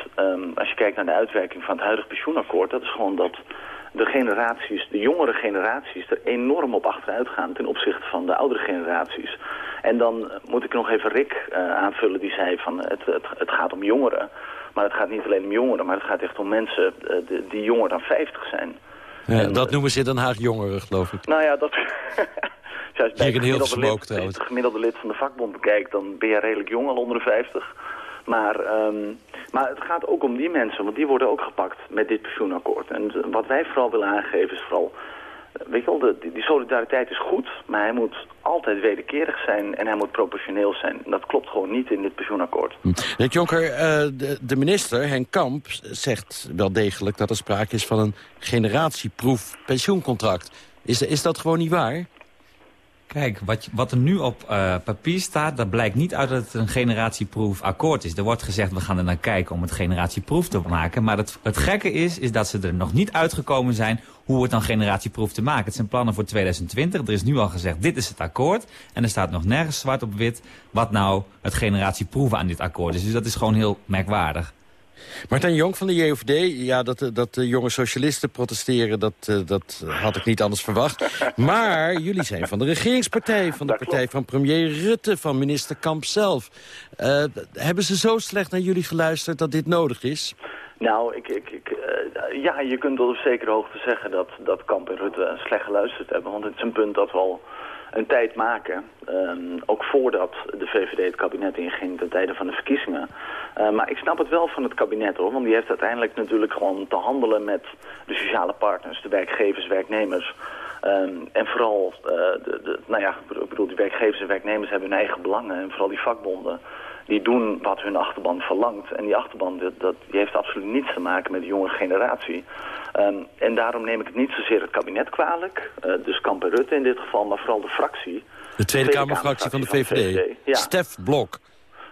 als je kijkt naar de uitwerking van het huidige pensioenakkoord, dat is gewoon dat de generaties, de jongere generaties, er enorm op achteruit gaan ten opzichte van de oudere generaties. En dan moet ik nog even Rick eh, aanvullen, die zei van het, het, het gaat om jongeren. Maar het gaat niet alleen om jongeren, maar het gaat echt om mensen eh, die, die jonger dan 50 zijn. Ja, dat noemen ze in Den Haag jongeren, geloof ik. Nou ja, dat... Hier in heel het gemiddelde lid- het gemiddelde lid van de vakbond bekijkt, dan ben je redelijk jong, al onder de 50. Maar, ehm, maar het gaat ook om die mensen, want die worden ook gepakt met dit pensioenakkoord. En wat wij vooral willen aangeven is vooral, eh, weet je wel, de, die, solidariteit is goed, maar hij moet altijd wederkerig zijn en hij moet proportioneel zijn. En dat klopt gewoon niet in dit pensioenakkoord. Rick Jonker, eh, de, de minister, Henk Kamp, zegt wel degelijk dat er sprake is van een generatieproef pensioencontract. Is, is dat gewoon niet waar? Kijk, wat, wat er nu op eh, papier staat, dat blijkt niet uit dat het een generatieproef akkoord is. Er wordt gezegd, we gaan er naar kijken om het generatieproef te maken. Maar het, het gekke is, is dat ze er nog niet uitgekomen zijn hoe het dan generatieproef te maken. Het zijn plannen voor 2020. Er is nu al gezegd, dit is het akkoord. En er staat nog nergens zwart op wit wat nou het generatieproeven aan dit akkoord is. Dus dat is gewoon heel merkwaardig. Martijn Jong van de JOVD, ja, dat, de- dat de jonge socialisten protesteren... Dat, eh, dat had ik niet anders verwacht. Maar jullie zijn van de regeringspartij, van de partij van premier Rutte... van minister Kamp zelf. Eh, hebben ze zo slecht naar jullie geluisterd dat dit nodig is? Nou, ik, ik, ik, eh, ja, je kunt tot op zekere hoogte zeggen dat, dat Kamp en Rutte slecht geluisterd hebben. Want het is een punt dat we al een tijd maken. ehm, ook voordat de VVD het kabinet inging ten tijde van de verkiezingen. Eh, maar ik snap het wel van het kabinet hoor. Want die heeft uiteindelijk natuurlijk gewoon te handelen met de sociale partners. De werkgevers, werknemers. Ehm, en vooral, eh, de, de, nou ja, ik bedoel- ik bedoel, die werkgevers en werknemers hebben hun eigen belangen. En vooral die vakbonden die doen wat hun achterban verlangt. En die achterban dat, dat, die heeft absoluut niets te maken met de jonge generatie. Ehm, en daarom neem ik het niet zozeer het kabinet kwalijk. eh, dus Kamp en Rutte in dit geval, maar vooral de fractie. De Tweede Kamerfractie van de VVD. Ja. Stef Blok.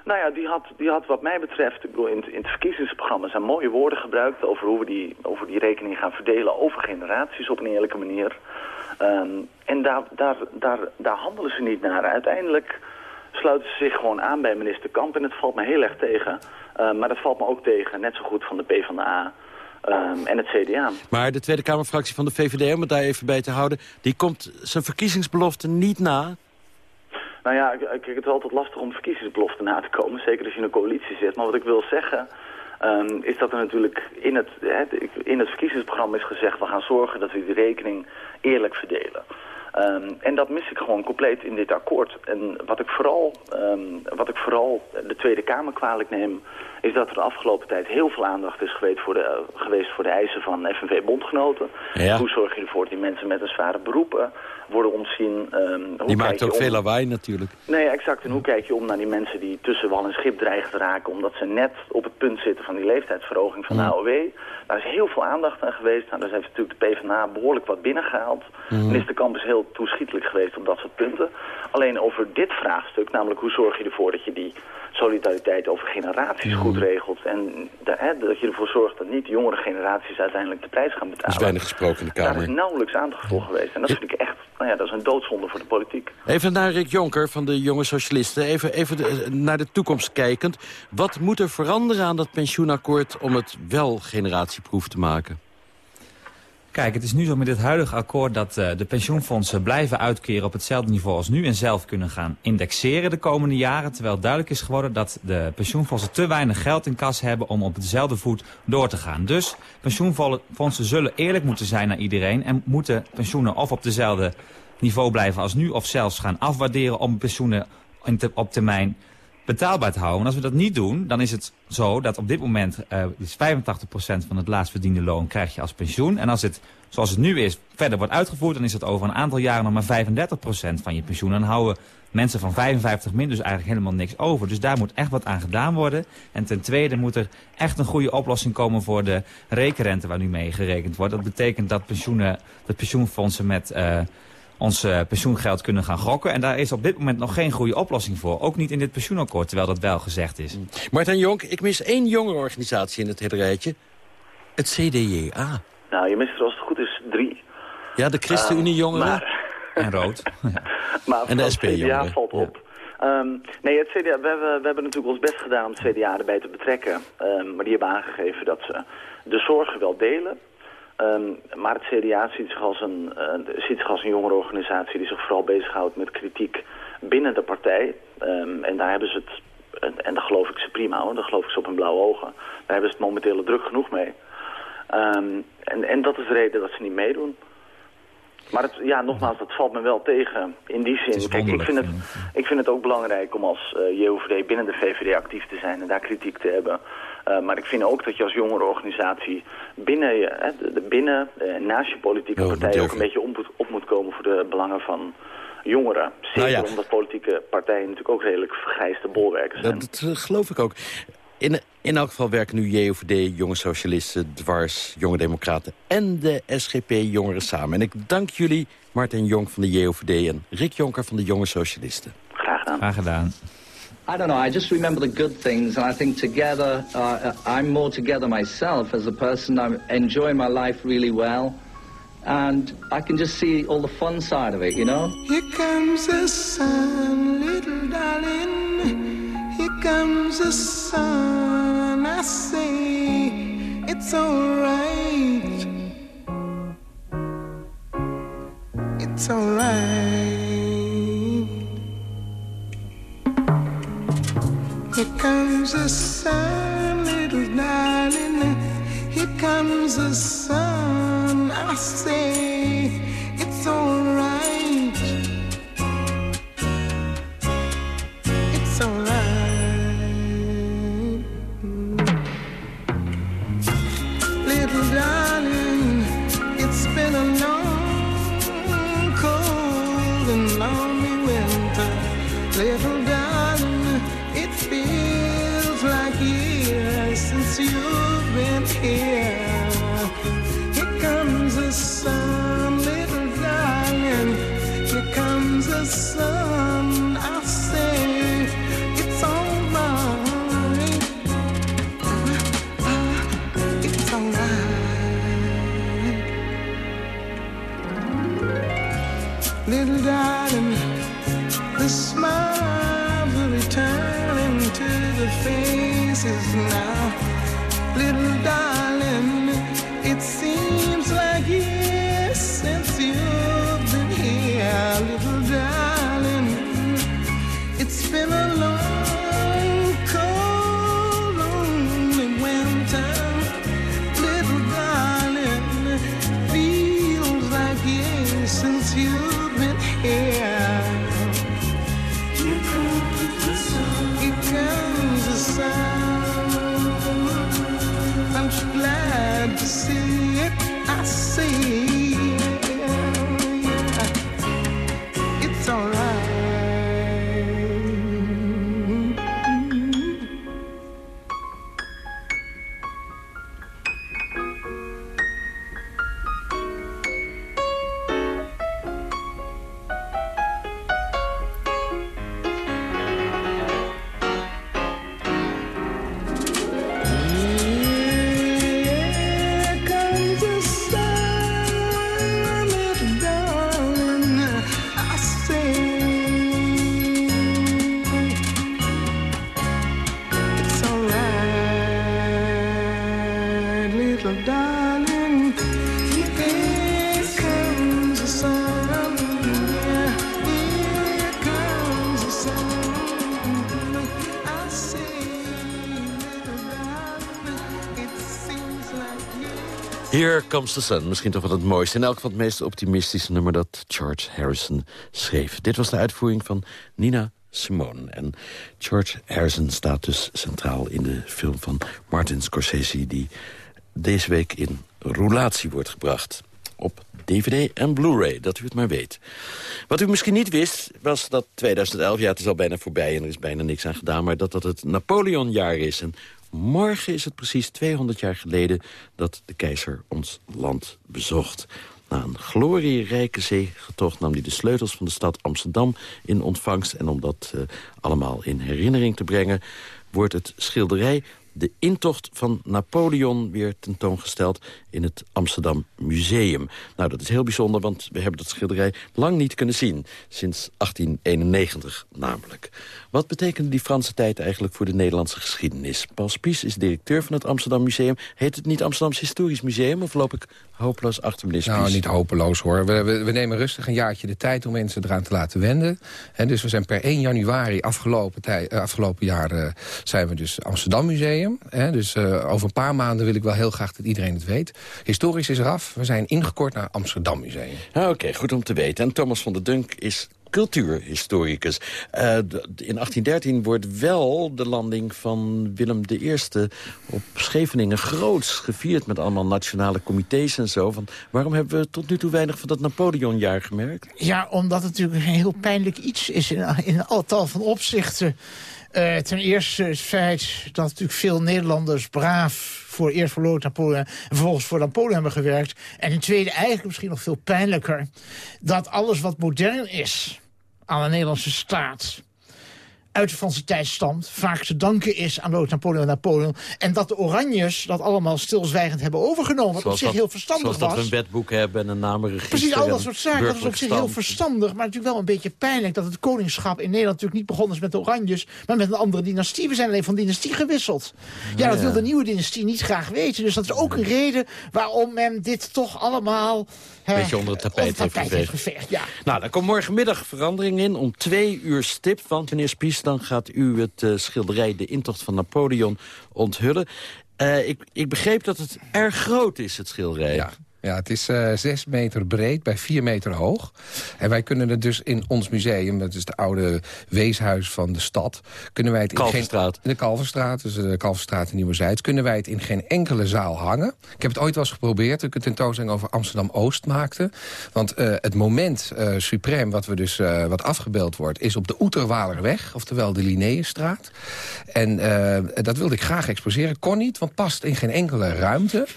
Nou ja, die had, die had wat mij betreft, ik bedoel, in, het- in het verkiezingsprogramma zijn mooie woorden gebruikt over hoe we die, over die rekening gaan verdelen over generaties op een eerlijke manier. Ehm, en daar, daar, daar, daar handelen ze niet naar. Uiteindelijk sluiten ze zich gewoon aan bij minister Kamp en het valt me heel erg tegen. Ehm, maar dat valt me ook tegen, net zo goed van de PvdA ehm en het CDA. Maar de Tweede Kamerfractie van de VVD, om het daar even bij te houden... die komt zijn verkiezingsbelofte niet na. Nou ja, ik, ik, het is altijd lastig om verkiezingsbeloften na te komen. Zeker als je in een coalitie zit. Maar wat ik wil zeggen... ehm, is dat er natuurlijk in het, hè, in het verkiezingsprogramma is gezegd... we gaan zorgen dat we die rekening eerlijk verdelen. Ehm, en dat mis ik gewoon compleet in dit akkoord. En wat ik, vooral, ehm, wat ik vooral de Tweede Kamer kwalijk neem... is dat er de afgelopen tijd heel veel aandacht is geweest voor de, geweest voor de eisen van FNV-bondgenoten. Ja. Hoe zorg je ervoor dat die mensen met een zware beroepen worden ontzien? Ehm, hoe Die maakt ook om- veel lawaai natuurlijk. Nee, exact. En hoe kijk je om naar die mensen die tussen wal en schip dreigen te raken... omdat ze net op het punt zitten van die leeftijdsverhoging van de AOW? Daar is heel veel aandacht aan geweest. Nou, daar heeft natuurlijk de PvdA behoorlijk wat binnengehaald. Minister Kamp is heel toeschietelijk geweest op dat soort punten. Alleen over dit vraagstuk, namelijk hoe zorg je ervoor dat je die solidariteit over generaties goed regelt... en hè, dat je ervoor zorgt dat niet de jongere generaties uiteindelijk de prijs gaan Er is betalen. weinig gesproken in de Daar is Kamer. nauwelijks aandacht voor geweest. En dat vind ik echt, nou ja, dat is een doodzonde voor de politiek. Even naar Rick Jonker van de Jonge Socialisten. Even, even de- naar de toekomst kijkend. Wat moet er veranderen aan dat pensioenakkoord... om het wel generatieproef te maken? Kijk, het is nu zo met dit huidige akkoord dat eh, de pensioenfondsen blijven uitkeren op hetzelfde niveau als nu en zelf kunnen gaan indexeren de komende jaren. Terwijl duidelijk is geworden dat de pensioenfondsen te weinig geld in kas hebben om op dezelfde voet door te gaan. Dus pensioenfondsen zullen eerlijk moeten zijn naar iedereen en moeten pensioenen of op dezelfde niveau blijven als nu of zelfs gaan afwaarderen om pensioenen op termijn betaalbaar te houden. En als we dat niet doen, dan is het zo dat op dit moment eh is 85% van het laatst verdiende loon krijg je als pensioen. En als het, zoals het nu is, verder wordt uitgevoerd, dan is het over een aantal jaren nog maar 35% van je pensioen. En dan houden mensen van 55 min dus eigenlijk helemaal niks over. Dus daar moet echt wat aan gedaan worden. En ten tweede moet er echt een goede oplossing komen voor de rekenrente waar nu mee gerekend wordt. Dat betekent dat, pensioenen, dat pensioenfondsen met... eh, ons eh, pensioengeld kunnen gaan gokken. En daar is op dit moment nog geen goede oplossing voor. Ook niet in dit pensioenakkoord, terwijl dat wel gezegd is. Martijn Jonk, ik mis één jongerenorganisatie in het hele rijtje. Het CDJA. Nou, je mist er als het goed is drie. Ja, de ChristenUnie Eh, jongeren. maar- En rood. Maar En de SP het CDA jongeren. valt op. Ehm, nee, het CDA, we, hebben, we hebben natuurlijk ons best gedaan om het CDA erbij te betrekken. Ehm, maar die hebben aangegeven dat ze de zorgen wel delen. Ehm, maar het CDA ziet zich, als een, eh, ziet zich als een jongerenorganisatie die zich vooral bezighoudt met kritiek binnen de partij. Ehm, en daar hebben ze het, en, en daar geloof ik ze prima hoor, daar geloof ik ze op hun blauwe ogen. Daar hebben ze het momenteel druk genoeg mee. Ehm, en, en dat is de reden dat ze niet meedoen. Maar het, ja, nogmaals, dat valt me wel tegen in die zin. Kijk, ik vind, het, ik vind het ook belangrijk om als eh JOVD binnen de VVD actief te zijn en daar kritiek te hebben. Eh, maar ik vind ook dat je als jongerenorganisatie binnen, je, de, de binnen en naast je politieke Oh, partij ook een beetje op moet, op moet komen voor de belangen van jongeren. Zeker Nou ja. omdat politieke partijen natuurlijk ook redelijk vergrijsde bolwerken zijn. Dat, dat eh, geloof ik ook. In, in elk geval werken nu JOVD, Jonge Socialisten, Dwars, Jonge Democraten... en de SGP Jongeren samen. En ik dank jullie, Martin Jonk van de JOVD... en Rick Jonker van de Jonge Socialisten. Graag gedaan. Graag gedaan. I don't know. I just remember the good things, and I think together, uh, I'm more together myself as a person. I enjoy my life really well, and I can just see all the fun side of it. You know. Here comes the sun, little darling. Here comes the sun. I say it's alright. It's alright. Here comes the sun, little darling. Here comes the sun. I say it's alright. Here Comes the Sun, misschien toch wel het mooiste... en elk van het meest optimistische nummer dat George Harrison schreef. Dit was de uitvoering van Nina Simone. En George Harrison staat dus centraal in de film van Martin Scorsese... die deze week in roulatie wordt gebracht op DVD en Blu-ray, dat u het maar weet. Wat u misschien niet wist, was dat 2011, ja het is al bijna voorbij... en er is bijna niks aan gedaan, maar dat dat het Napoleonjaar is. En morgen is het precies 200 jaar geleden dat de keizer ons land bezocht. Na een glorierijke zeegetocht nam hij de sleutels van de stad Amsterdam in ontvangst. En om dat uh, allemaal in herinnering te brengen... wordt het schilderij de intocht van Napoleon weer tentoongesteld in het Amsterdam Museum. Nou, dat is heel bijzonder, want we hebben dat schilderij lang niet kunnen zien. Sinds 1891 namelijk. Wat betekende die Franse tijd eigenlijk voor de Nederlandse geschiedenis? Paul Spies is directeur van het Amsterdam Museum. Heet het niet Amsterdams Historisch Museum of loop ik hopeloos achter meneer Spies? Nou, niet hopeloos hoor. We, we, we, nemen rustig een jaartje de tijd om mensen eraan te laten wenden. En dus we zijn per 1 januari afgelopen, tij, uh, afgelopen jaar uh, zijn we dus Amsterdam Museum. Hè? Dus uh, over een paar maanden wil ik wel heel graag dat iedereen het weet. Historisch is eraf. We zijn ingekort naar Amsterdam Museum. Ah, Oké, okay, goed om te weten. En Thomas van der Dunk is cultuurhistoricus. Uh, in 1813 wordt wel de landing van Willem I op Scheveningen groots gevierd... met allemaal nationale comité's en zo. Van, waarom hebben we tot nu toe weinig van dat Napoleonjaar gemerkt? Ja, omdat het natuurlijk een heel pijnlijk iets is in, in al tal van opzichten. Uh, ten eerste het feit dat natuurlijk veel Nederlanders braaf voor eerst voor Napoleon en vervolgens voor Napoleon hebben gewerkt. En ten tweede, eigenlijk misschien nog veel pijnlijker, dat alles wat modern is aan de Nederlandse staat uit de Franse tijd stamt, vaak te danken is aan Lood Napoleon en Napoleon. En dat de Oranjes dat allemaal stilzwijgend hebben overgenomen. Wat op zich dat, heel verstandig zoals was. dat we een wetboek hebben en een namenregister. Precies, al dat soort zaken. Dat is op zich heel verstandig. Maar natuurlijk wel een beetje pijnlijk dat het koningschap in Nederland natuurlijk niet begonnen is met de Oranjes. Maar met een andere dynastie. We zijn alleen van dynastie gewisseld. Ja, dat Ja. wil de nieuwe dynastie niet graag weten. Dus dat is ook een reden waarom men dit toch allemaal... Een beetje onder het tapijt, onder het tapijt heeft heeft geveegd. Ja. Nou, daar komt morgenmiddag verandering in om twee uur stip. Want meneer Spies, dan gaat u het eh, schilderij De Intocht van Napoleon onthullen. Eh, ik, ik begreep dat het erg groot is, het schilderij. Ja. Ja, het is eh 6 meter breed bij 4 meter hoog. En wij kunnen het dus in ons museum, dat is de oude weeshuis van de stad... kunnen wij het in Kalverstraat. Geen, de Kalverstraat, dus de Kalverstraat in Nieuwe-Zijds... kunnen wij het in geen enkele zaal hangen. Ik heb het ooit wel eens geprobeerd toen ik een tentoonstelling over Amsterdam-Oost maakte. Want eh, het moment eh suprem wat, we dus, wat afgebeeld wordt... is op de Oeterwalerweg, oftewel de Linnaeusstraat. En dat wilde ik graag exposeren. Kon niet, want past in geen enkele ruimte.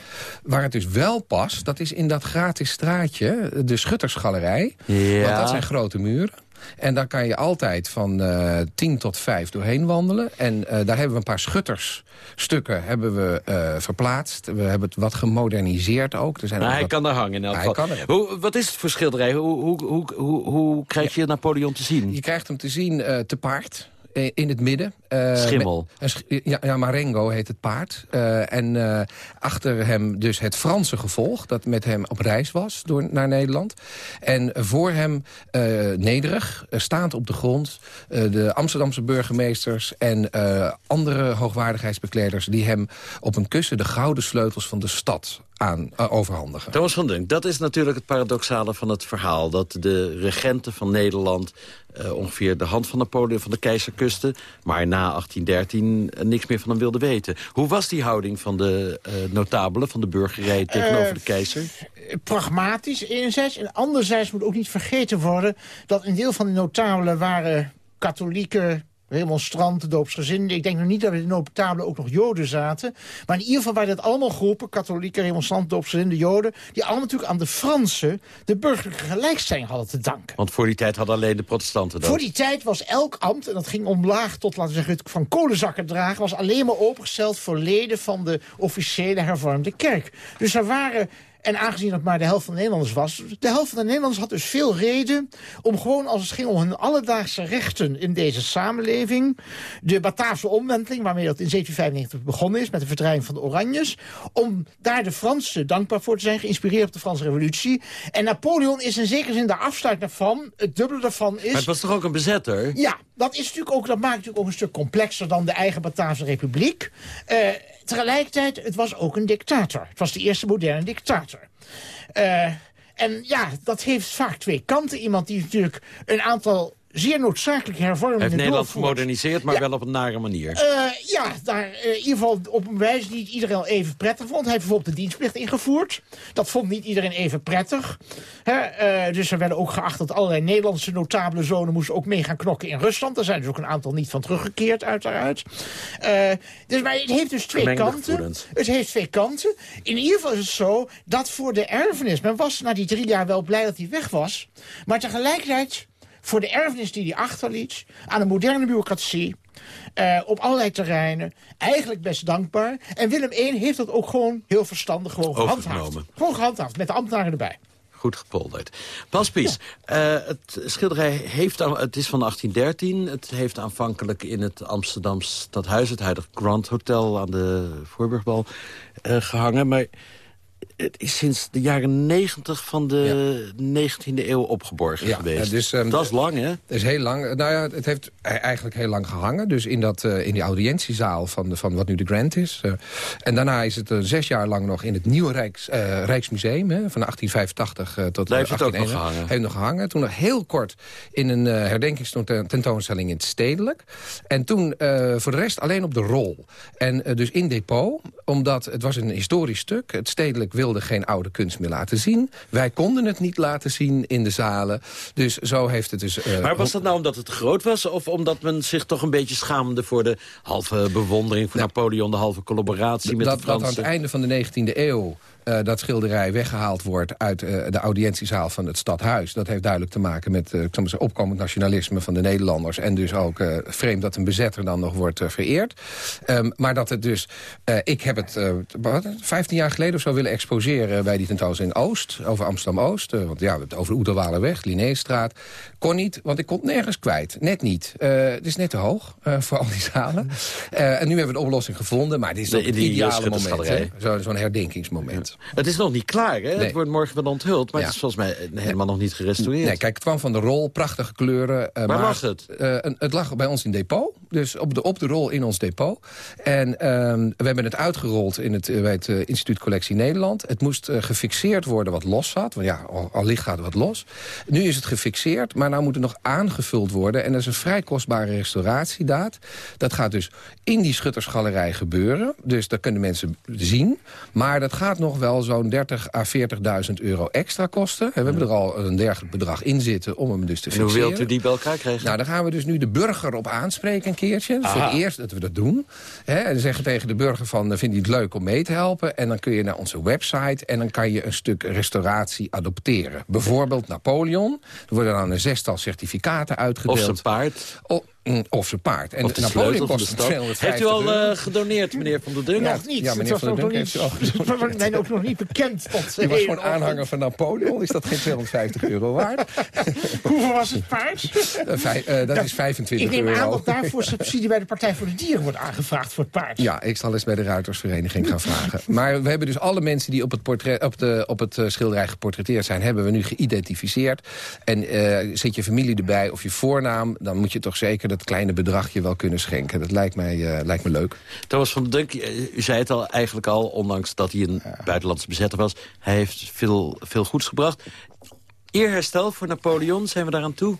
Waar het dus wel past, dat is in dat gratis straatje, de Schuttersgalerij. Ja. Want dat zijn grote muren. En daar kan je altijd van eh 10 tot 5 doorheen wandelen. En eh, daar hebben we een paar schuttersstukken hebben we, eh, verplaatst. We hebben het wat gemoderniseerd ook. Er zijn Maar ook hij wat- kan er hangen in elk Hij kan er. Hoe, wat is het voor schilderij? Hoe, hoe, hoe, hoe, hoe krijg je Napoleon te zien? Je krijgt hem te zien te paard. Eh, In het midden. Eh, Schimmel. met- ja, ja, Marengo heet het paard. Eh, en achter hem dus het Franse gevolg... dat met hem op reis was door, naar Nederland. En voor hem nederig, staand op de grond... de Amsterdamse burgemeesters en andere hoogwaardigheidsbekleders... die hem op een kussen de gouden sleutels van de stad aan, eh, overhandigen. Thomas van Dunk, dat is natuurlijk het paradoxale van het verhaal. Dat de regenten van Nederland eh, ongeveer de hand van Napoleon van de keizer kusten. Maar na 1813 eh, niks meer van hem wilde weten. Hoe was die houding van de eh, notabelen, van de burgerij tegenover de keizer? pragmatisch enerzijds. En anderzijds moet ook niet vergeten worden... dat een deel van de notabelen waren katholieken... remonstranten, doopsgezinden. Ik denk nog niet dat bij de notabelen ook nog joden zaten. Maar in ieder geval waren dat allemaal groepen... katholieken, remonstranten, doopsgezinden, joden... die allemaal natuurlijk aan de Fransen... de burgerlijke gelijkstelling hadden te danken. Want voor die tijd hadden alleen de protestanten dat. Voor die tijd was elk ambt, en dat ging omlaag tot, laten we zeggen, het van kolenzakken dragen... was alleen maar opengesteld voor leden van de officiële hervormde kerk. Dus er waren... En aangezien het maar de helft van de Nederlanders was... de helft van de Nederlanders had dus veel reden... om gewoon als het ging om hun alledaagse rechten in deze samenleving... de Bataafse omwenteling, waarmee dat in 1795 begonnen is... met de verdrijving van de Oranjes... om daar de Fransen dankbaar voor te zijn... geïnspireerd op de Franse revolutie. En Napoleon is in zekere zin de afsluiter daarvan. Het dubbele daarvan is... Maar het was toch ook een bezetter? Ja, dat, is natuurlijk ook, dat maakt natuurlijk ook een stuk complexer dan de eigen Bataafse Republiek. Eh, tegelijkertijd, het was ook een dictator. Het was de eerste moderne dictator. Eh, en ja, dat heeft vaak twee kanten. Iemand die natuurlijk een aantal zeer noodzakelijke Hij hervormingen heeft Nederland gemoderniseerd, maar Ja. wel op een nare manier. Eh, ja, daar, eh, in ieder geval op een wijze die niet iedereen even prettig vond. Hij heeft bijvoorbeeld de dienstplicht ingevoerd. Dat vond niet iedereen even prettig. Hè, eh, dus er werden ook geacht dat allerlei Nederlandse notabele zonen... moesten ook mee gaan knokken in Rusland. Daar zijn dus ook een aantal niet van teruggekeerd, uiteraard. Dus, maar het heeft dus twee Gemengde kanten. Het heeft twee kanten. In ieder geval is het zo dat voor de erfenis... men was na die drie jaar wel blij dat hij weg was. Maar tegelijkertijd voor de erfenis die hij achterliet... aan een moderne bureaucratie... eh, op allerlei terreinen, eigenlijk best dankbaar. En Willem I heeft dat ook gewoon heel verstandig gewoon gehandhaafd. Gewoon gehandhaafd, met de ambtenaren erbij. Goed gepolderd. Bas Pies, eh, het schilderij heeft, het is van 1813. Het heeft aanvankelijk in het Amsterdam stadhuis... het huidige Grand Hotel aan de Voorburgbal eh, gehangen. Maar is sinds de jaren 90 van de 19e eeuw opgeborgen Ja, geweest. dus, ehm, dat is lang, hè? Het is heel lang. Nou ja, het heeft e- eigenlijk heel lang gehangen. Dus in, dat, eh, in die audiëntiezaal van, de, van wat nu de Grand is. Eh, en daarna is het eh, zes jaar lang nog in het nieuwe Rijks, Rijksmuseum. Hè, van 1885 eh, tot Daar heeft het ook nog 1891. gehangen. Heeft nog gehangen. Toen nog heel kort in een herdenkingstentoonstelling in het Stedelijk. En toen voor de rest alleen op de rol. En dus in depot, omdat het was een historisch stuk. Het Stedelijk wilde geen oude kunst meer laten zien. Wij konden het niet laten zien in de zalen. Dus zo heeft het dus... eh, Maar was dat nou omdat het groot was... of omdat men zich toch een beetje schaamde voor de halve bewondering voor Napoleon... de halve collaboratie met dat, de dat aan Fransen? het einde van de 19e eeuw eh, dat schilderij weggehaald wordt uit eh, de audiëntiezaal van het stadhuis. Dat heeft duidelijk te maken met eh, ik zeggen, opkomend nationalisme van de Nederlanders. En dus ook vreemd dat een bezetter dan nog wordt vereerd. Ehm, maar dat het dus... ik heb het wat, 15 jaar geleden of zo willen exposeren bij die tentoonstelling in Oost. Over Amsterdam-Oost. want ja, we hebben het over de Oederwalenweg, Linnéestraat. Kon niet, want ik kon het nergens kwijt. Net niet. Het is net te hoog voor al die zalen. En nu hebben we de oplossing gevonden. Maar dit is ook het ideale moment. hè. Zo- Zo'n Het is nog niet klaar, hè? Nee. Het wordt morgen wel onthuld, maar Ja. het is volgens mij eh, helemaal nog niet gerestaureerd. Nee, kijk, het kwam van de rol, prachtige kleuren. eh, Waar maar, lag het? eh, een- het lag bij ons in depot. Dus op de, op de rol in ons depot. En ehm, we hebben het uitgerold in het, bij het Instituut Collectie Nederland. Het moest gefixeerd worden wat los zat. Want ja, al, al licht gaat het wat los. Nu is het gefixeerd, maar nou moet het nog aangevuld worden. En dat is een vrij kostbare restauratiedaad. Dat gaat dus in die schuttersgalerij gebeuren. Dus dat kunnen mensen zien. Maar dat gaat nog wel zo'n 30 à 40.000 euro extra kosten. En we hebben er al een dergelijk bedrag in zitten om hem dus te En hoe fixeren. wilt u die bij elkaar krijgen? Nou, daar gaan we dus nu de burger op aanspreken een keertje. Voor het eerst dat we dat doen. Hè, en zeggen tegen de burger van, eh, vindt hij het leuk om mee te helpen? En dan kun je naar onze website en dan kan je een stuk restauratie adopteren. Bijvoorbeeld Napoleon. Er worden dan een zestal certificaten uitgedeeld. Of zijn paard. O- mm, of zijn paard. En of de Napoleon kost stad. 250 Heeft u al euro. eh, gedoneerd, meneer Van der Dunk? Nog niet. Ja, meneer Van der ook nog Dunk niet, heeft u al ook nog niet bekend tot U was gewoon aanhanger van Napoleon. Is dat geen 250 euro waard? Hoeveel was het paard? Eh, vij- eh, dat is 25 Ik neem euro. aan dat daarvoor subsidie bij de Partij voor de Dieren wordt aangevraagd voor het paard. Ja, ik zal eens bij de Ruitersvereniging gaan vragen. Maar we hebben dus alle mensen die op het, portret, op de, op het schilderij geportretteerd zijn... hebben we nu geïdentificeerd. En eh, zit je familie erbij of je voornaam... dan moet je toch zeker dat kleine bedragje wel kunnen schenken. Dat lijkt mij, eh, lijkt me leuk. Thomas van der Dunk, eh, u zei het al eigenlijk al... ondanks dat hij een buitenlandse bezetter was... hij heeft veel, veel goeds gebracht. Eerherstel voor Napoleon, zijn we daaraan toe?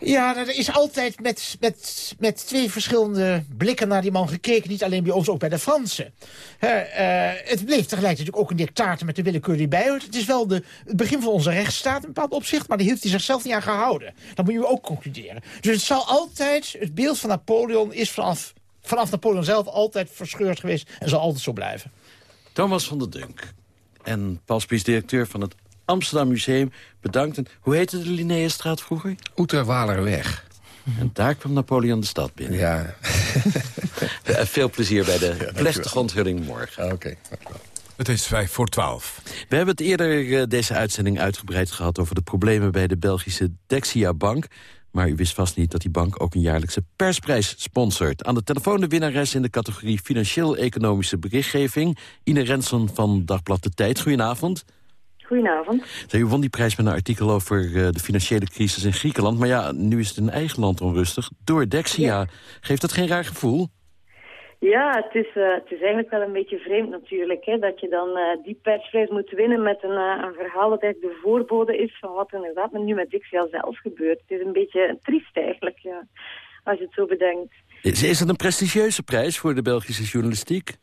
Ja, er is altijd met, met, met twee verschillende blikken naar die man gekeken. Niet alleen bij ons, ook bij de Fransen. Hè, eh, het bleef tegelijkertijd ook een dictator met de willekeur die bij hoort. Het is wel de, het begin van onze rechtsstaat in bepaald opzicht... maar daar heeft hij zichzelf niet aan gehouden. Dat moet je ook concluderen. Dus het zal altijd, het beeld van Napoleon is vanaf, vanaf Napoleon zelf altijd verscheurd geweest... en zal altijd zo blijven. Thomas van der Dunk en Paul Spies, directeur van het Amsterdam Museum, bedankt. En hoe heette de Linnaeusstraat vroeger? Oeterwalerweg. En daar kwam Napoleon de stad binnen. Ja. Eh, Veel plezier bij de plechtige onthulling morgen. Oké. Het is vijf voor twaalf. We hebben het eerder eh, deze uitzending uitgebreid gehad... over de problemen bij de Belgische Dexia Bank. Maar u wist vast niet dat die bank ook een jaarlijkse persprijs sponsort. Aan de telefoon de winnares in de categorie Financieel-Economische Berichtgeving... Ine Renson van Dagblad De Tijd. Goedenavond. Goedenavond. Zij, u won die prijs met een artikel over eh, de financiële crisis in Griekenland. Maar ja, nu is het in eigen land onrustig. Door Dexia. Geeft dat geen raar gevoel? Ja, het is, eh, het is eigenlijk wel een beetje vreemd natuurlijk. Hè, dat je dan eh, die persprijs moet winnen met een, een verhaal dat eigenlijk de voorbode is van wat inderdaad nu met Dixia zelf gebeurt. Het is een beetje triest eigenlijk, ja, als je het zo bedenkt. Is, is het een prestigieuze prijs voor de Belgische journalistiek?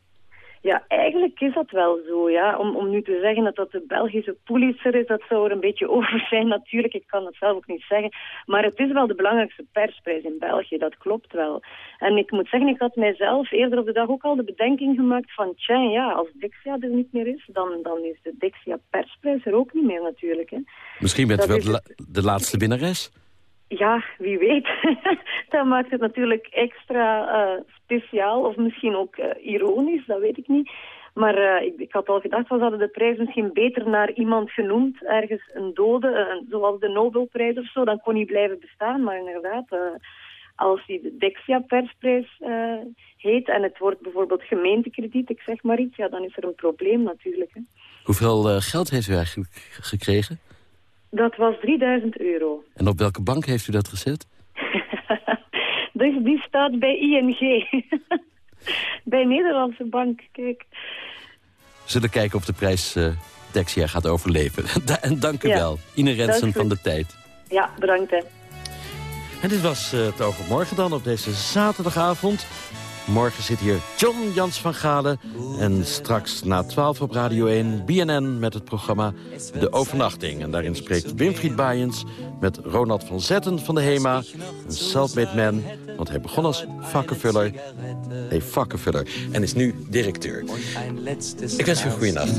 Ja, eigenlijk is dat wel zo, ja. Om, om nu te zeggen dat dat de Belgische Pulitzer is, dat zou er een beetje over zijn natuurlijk. Ik kan het zelf ook niet zeggen. Maar het is wel de belangrijkste persprijs in België, dat klopt wel. En ik moet zeggen, ik had mijzelf eerder op de dag ook al de bedenking gemaakt van... tja, ja, als Dixia er niet meer is, dan, dan is de Dixia persprijs er ook niet meer natuurlijk. Hè. Misschien bent u Dat wel de, la- de laatste winnares? Ja, wie weet. dat maakt het natuurlijk extra eh, speciaal of misschien ook eh, ironisch, dat weet ik niet. Maar eh, ik, ik had al gedacht, we hadden de prijs misschien beter naar iemand genoemd, ergens een dode, zoals de Nobelprijs of zo, dan kon hij blijven bestaan. Maar inderdaad, als hij de Dexia-persprijs heet en het wordt bijvoorbeeld gemeentekrediet, ik zeg maar iets, ja, dan is er een probleem natuurlijk. Hè. Hoeveel geld heeft u eigenlijk gekregen? Dat was 3000 euro. En op welke bank heeft u dat gezet? Dus die staat bij ING. bij Nederlandse Bank, kijk. We zullen kijken of de prijs eh Dexia gaat overleven. En dank u Ja, wel, Ine Rensen van de Tijd. Ja, bedankt hè. En dit was eh, het Oog op Morgen dan op deze zaterdagavond. Morgen zit hier John Jans van Galen. En straks na 12 op Radio 1 BNN met het programma De Overnachting. En daarin spreekt Winfried Baaiens met Ronald van Zetten van de HEMA. Een self-made man, want hij begon als vakkenvuller. Hey, vakkenvuller. En is nu directeur. Ik wens u een goede nacht.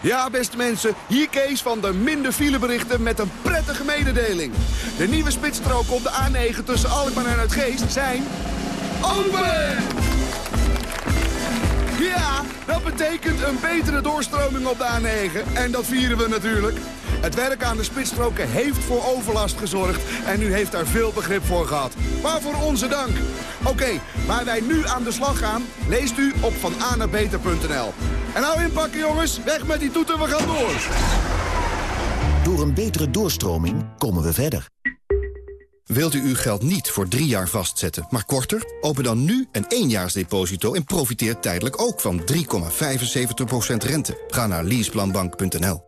Ja, beste mensen, hier Kees van de minder fileberichten met een prettige mededeling. De nieuwe spitsstroken op de A9 tussen Alkmaar en Uitgeest zijn... open! Ja, dat betekent een betere doorstroming op de A9. En dat vieren we natuurlijk. Het werk aan de spitsstroken heeft voor overlast gezorgd. En u heeft daar veel begrip voor gehad. Waarvoor onze dank. Oké, waar wij nu aan de slag gaan, leest u op vananabeter.nl. En nou inpakken jongens, weg met die toeten, we gaan door. Door een betere doorstroming komen we verder. Wilt u uw geld niet voor drie jaar vastzetten, maar korter? Open dan nu een éénjaarsdeposito en profiteer tijdelijk ook van 3,75% rente. Ga naar leaseplanbank.nl.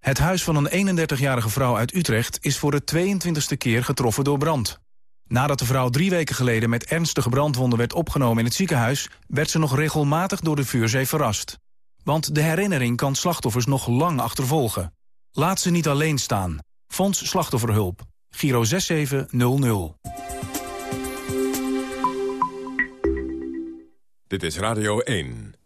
Het huis van een 31-jarige vrouw uit Utrecht is voor de 22e keer getroffen door brand. Nadat de vrouw drie weken geleden met ernstige brandwonden werd opgenomen in het ziekenhuis... werd ze nog regelmatig door de vuurzee verrast. Want de herinnering kan slachtoffers nog lang achtervolgen. Laat ze niet alleen staan. Fonds Slachtofferhulp. Giro 6700. Dit is Radio 1.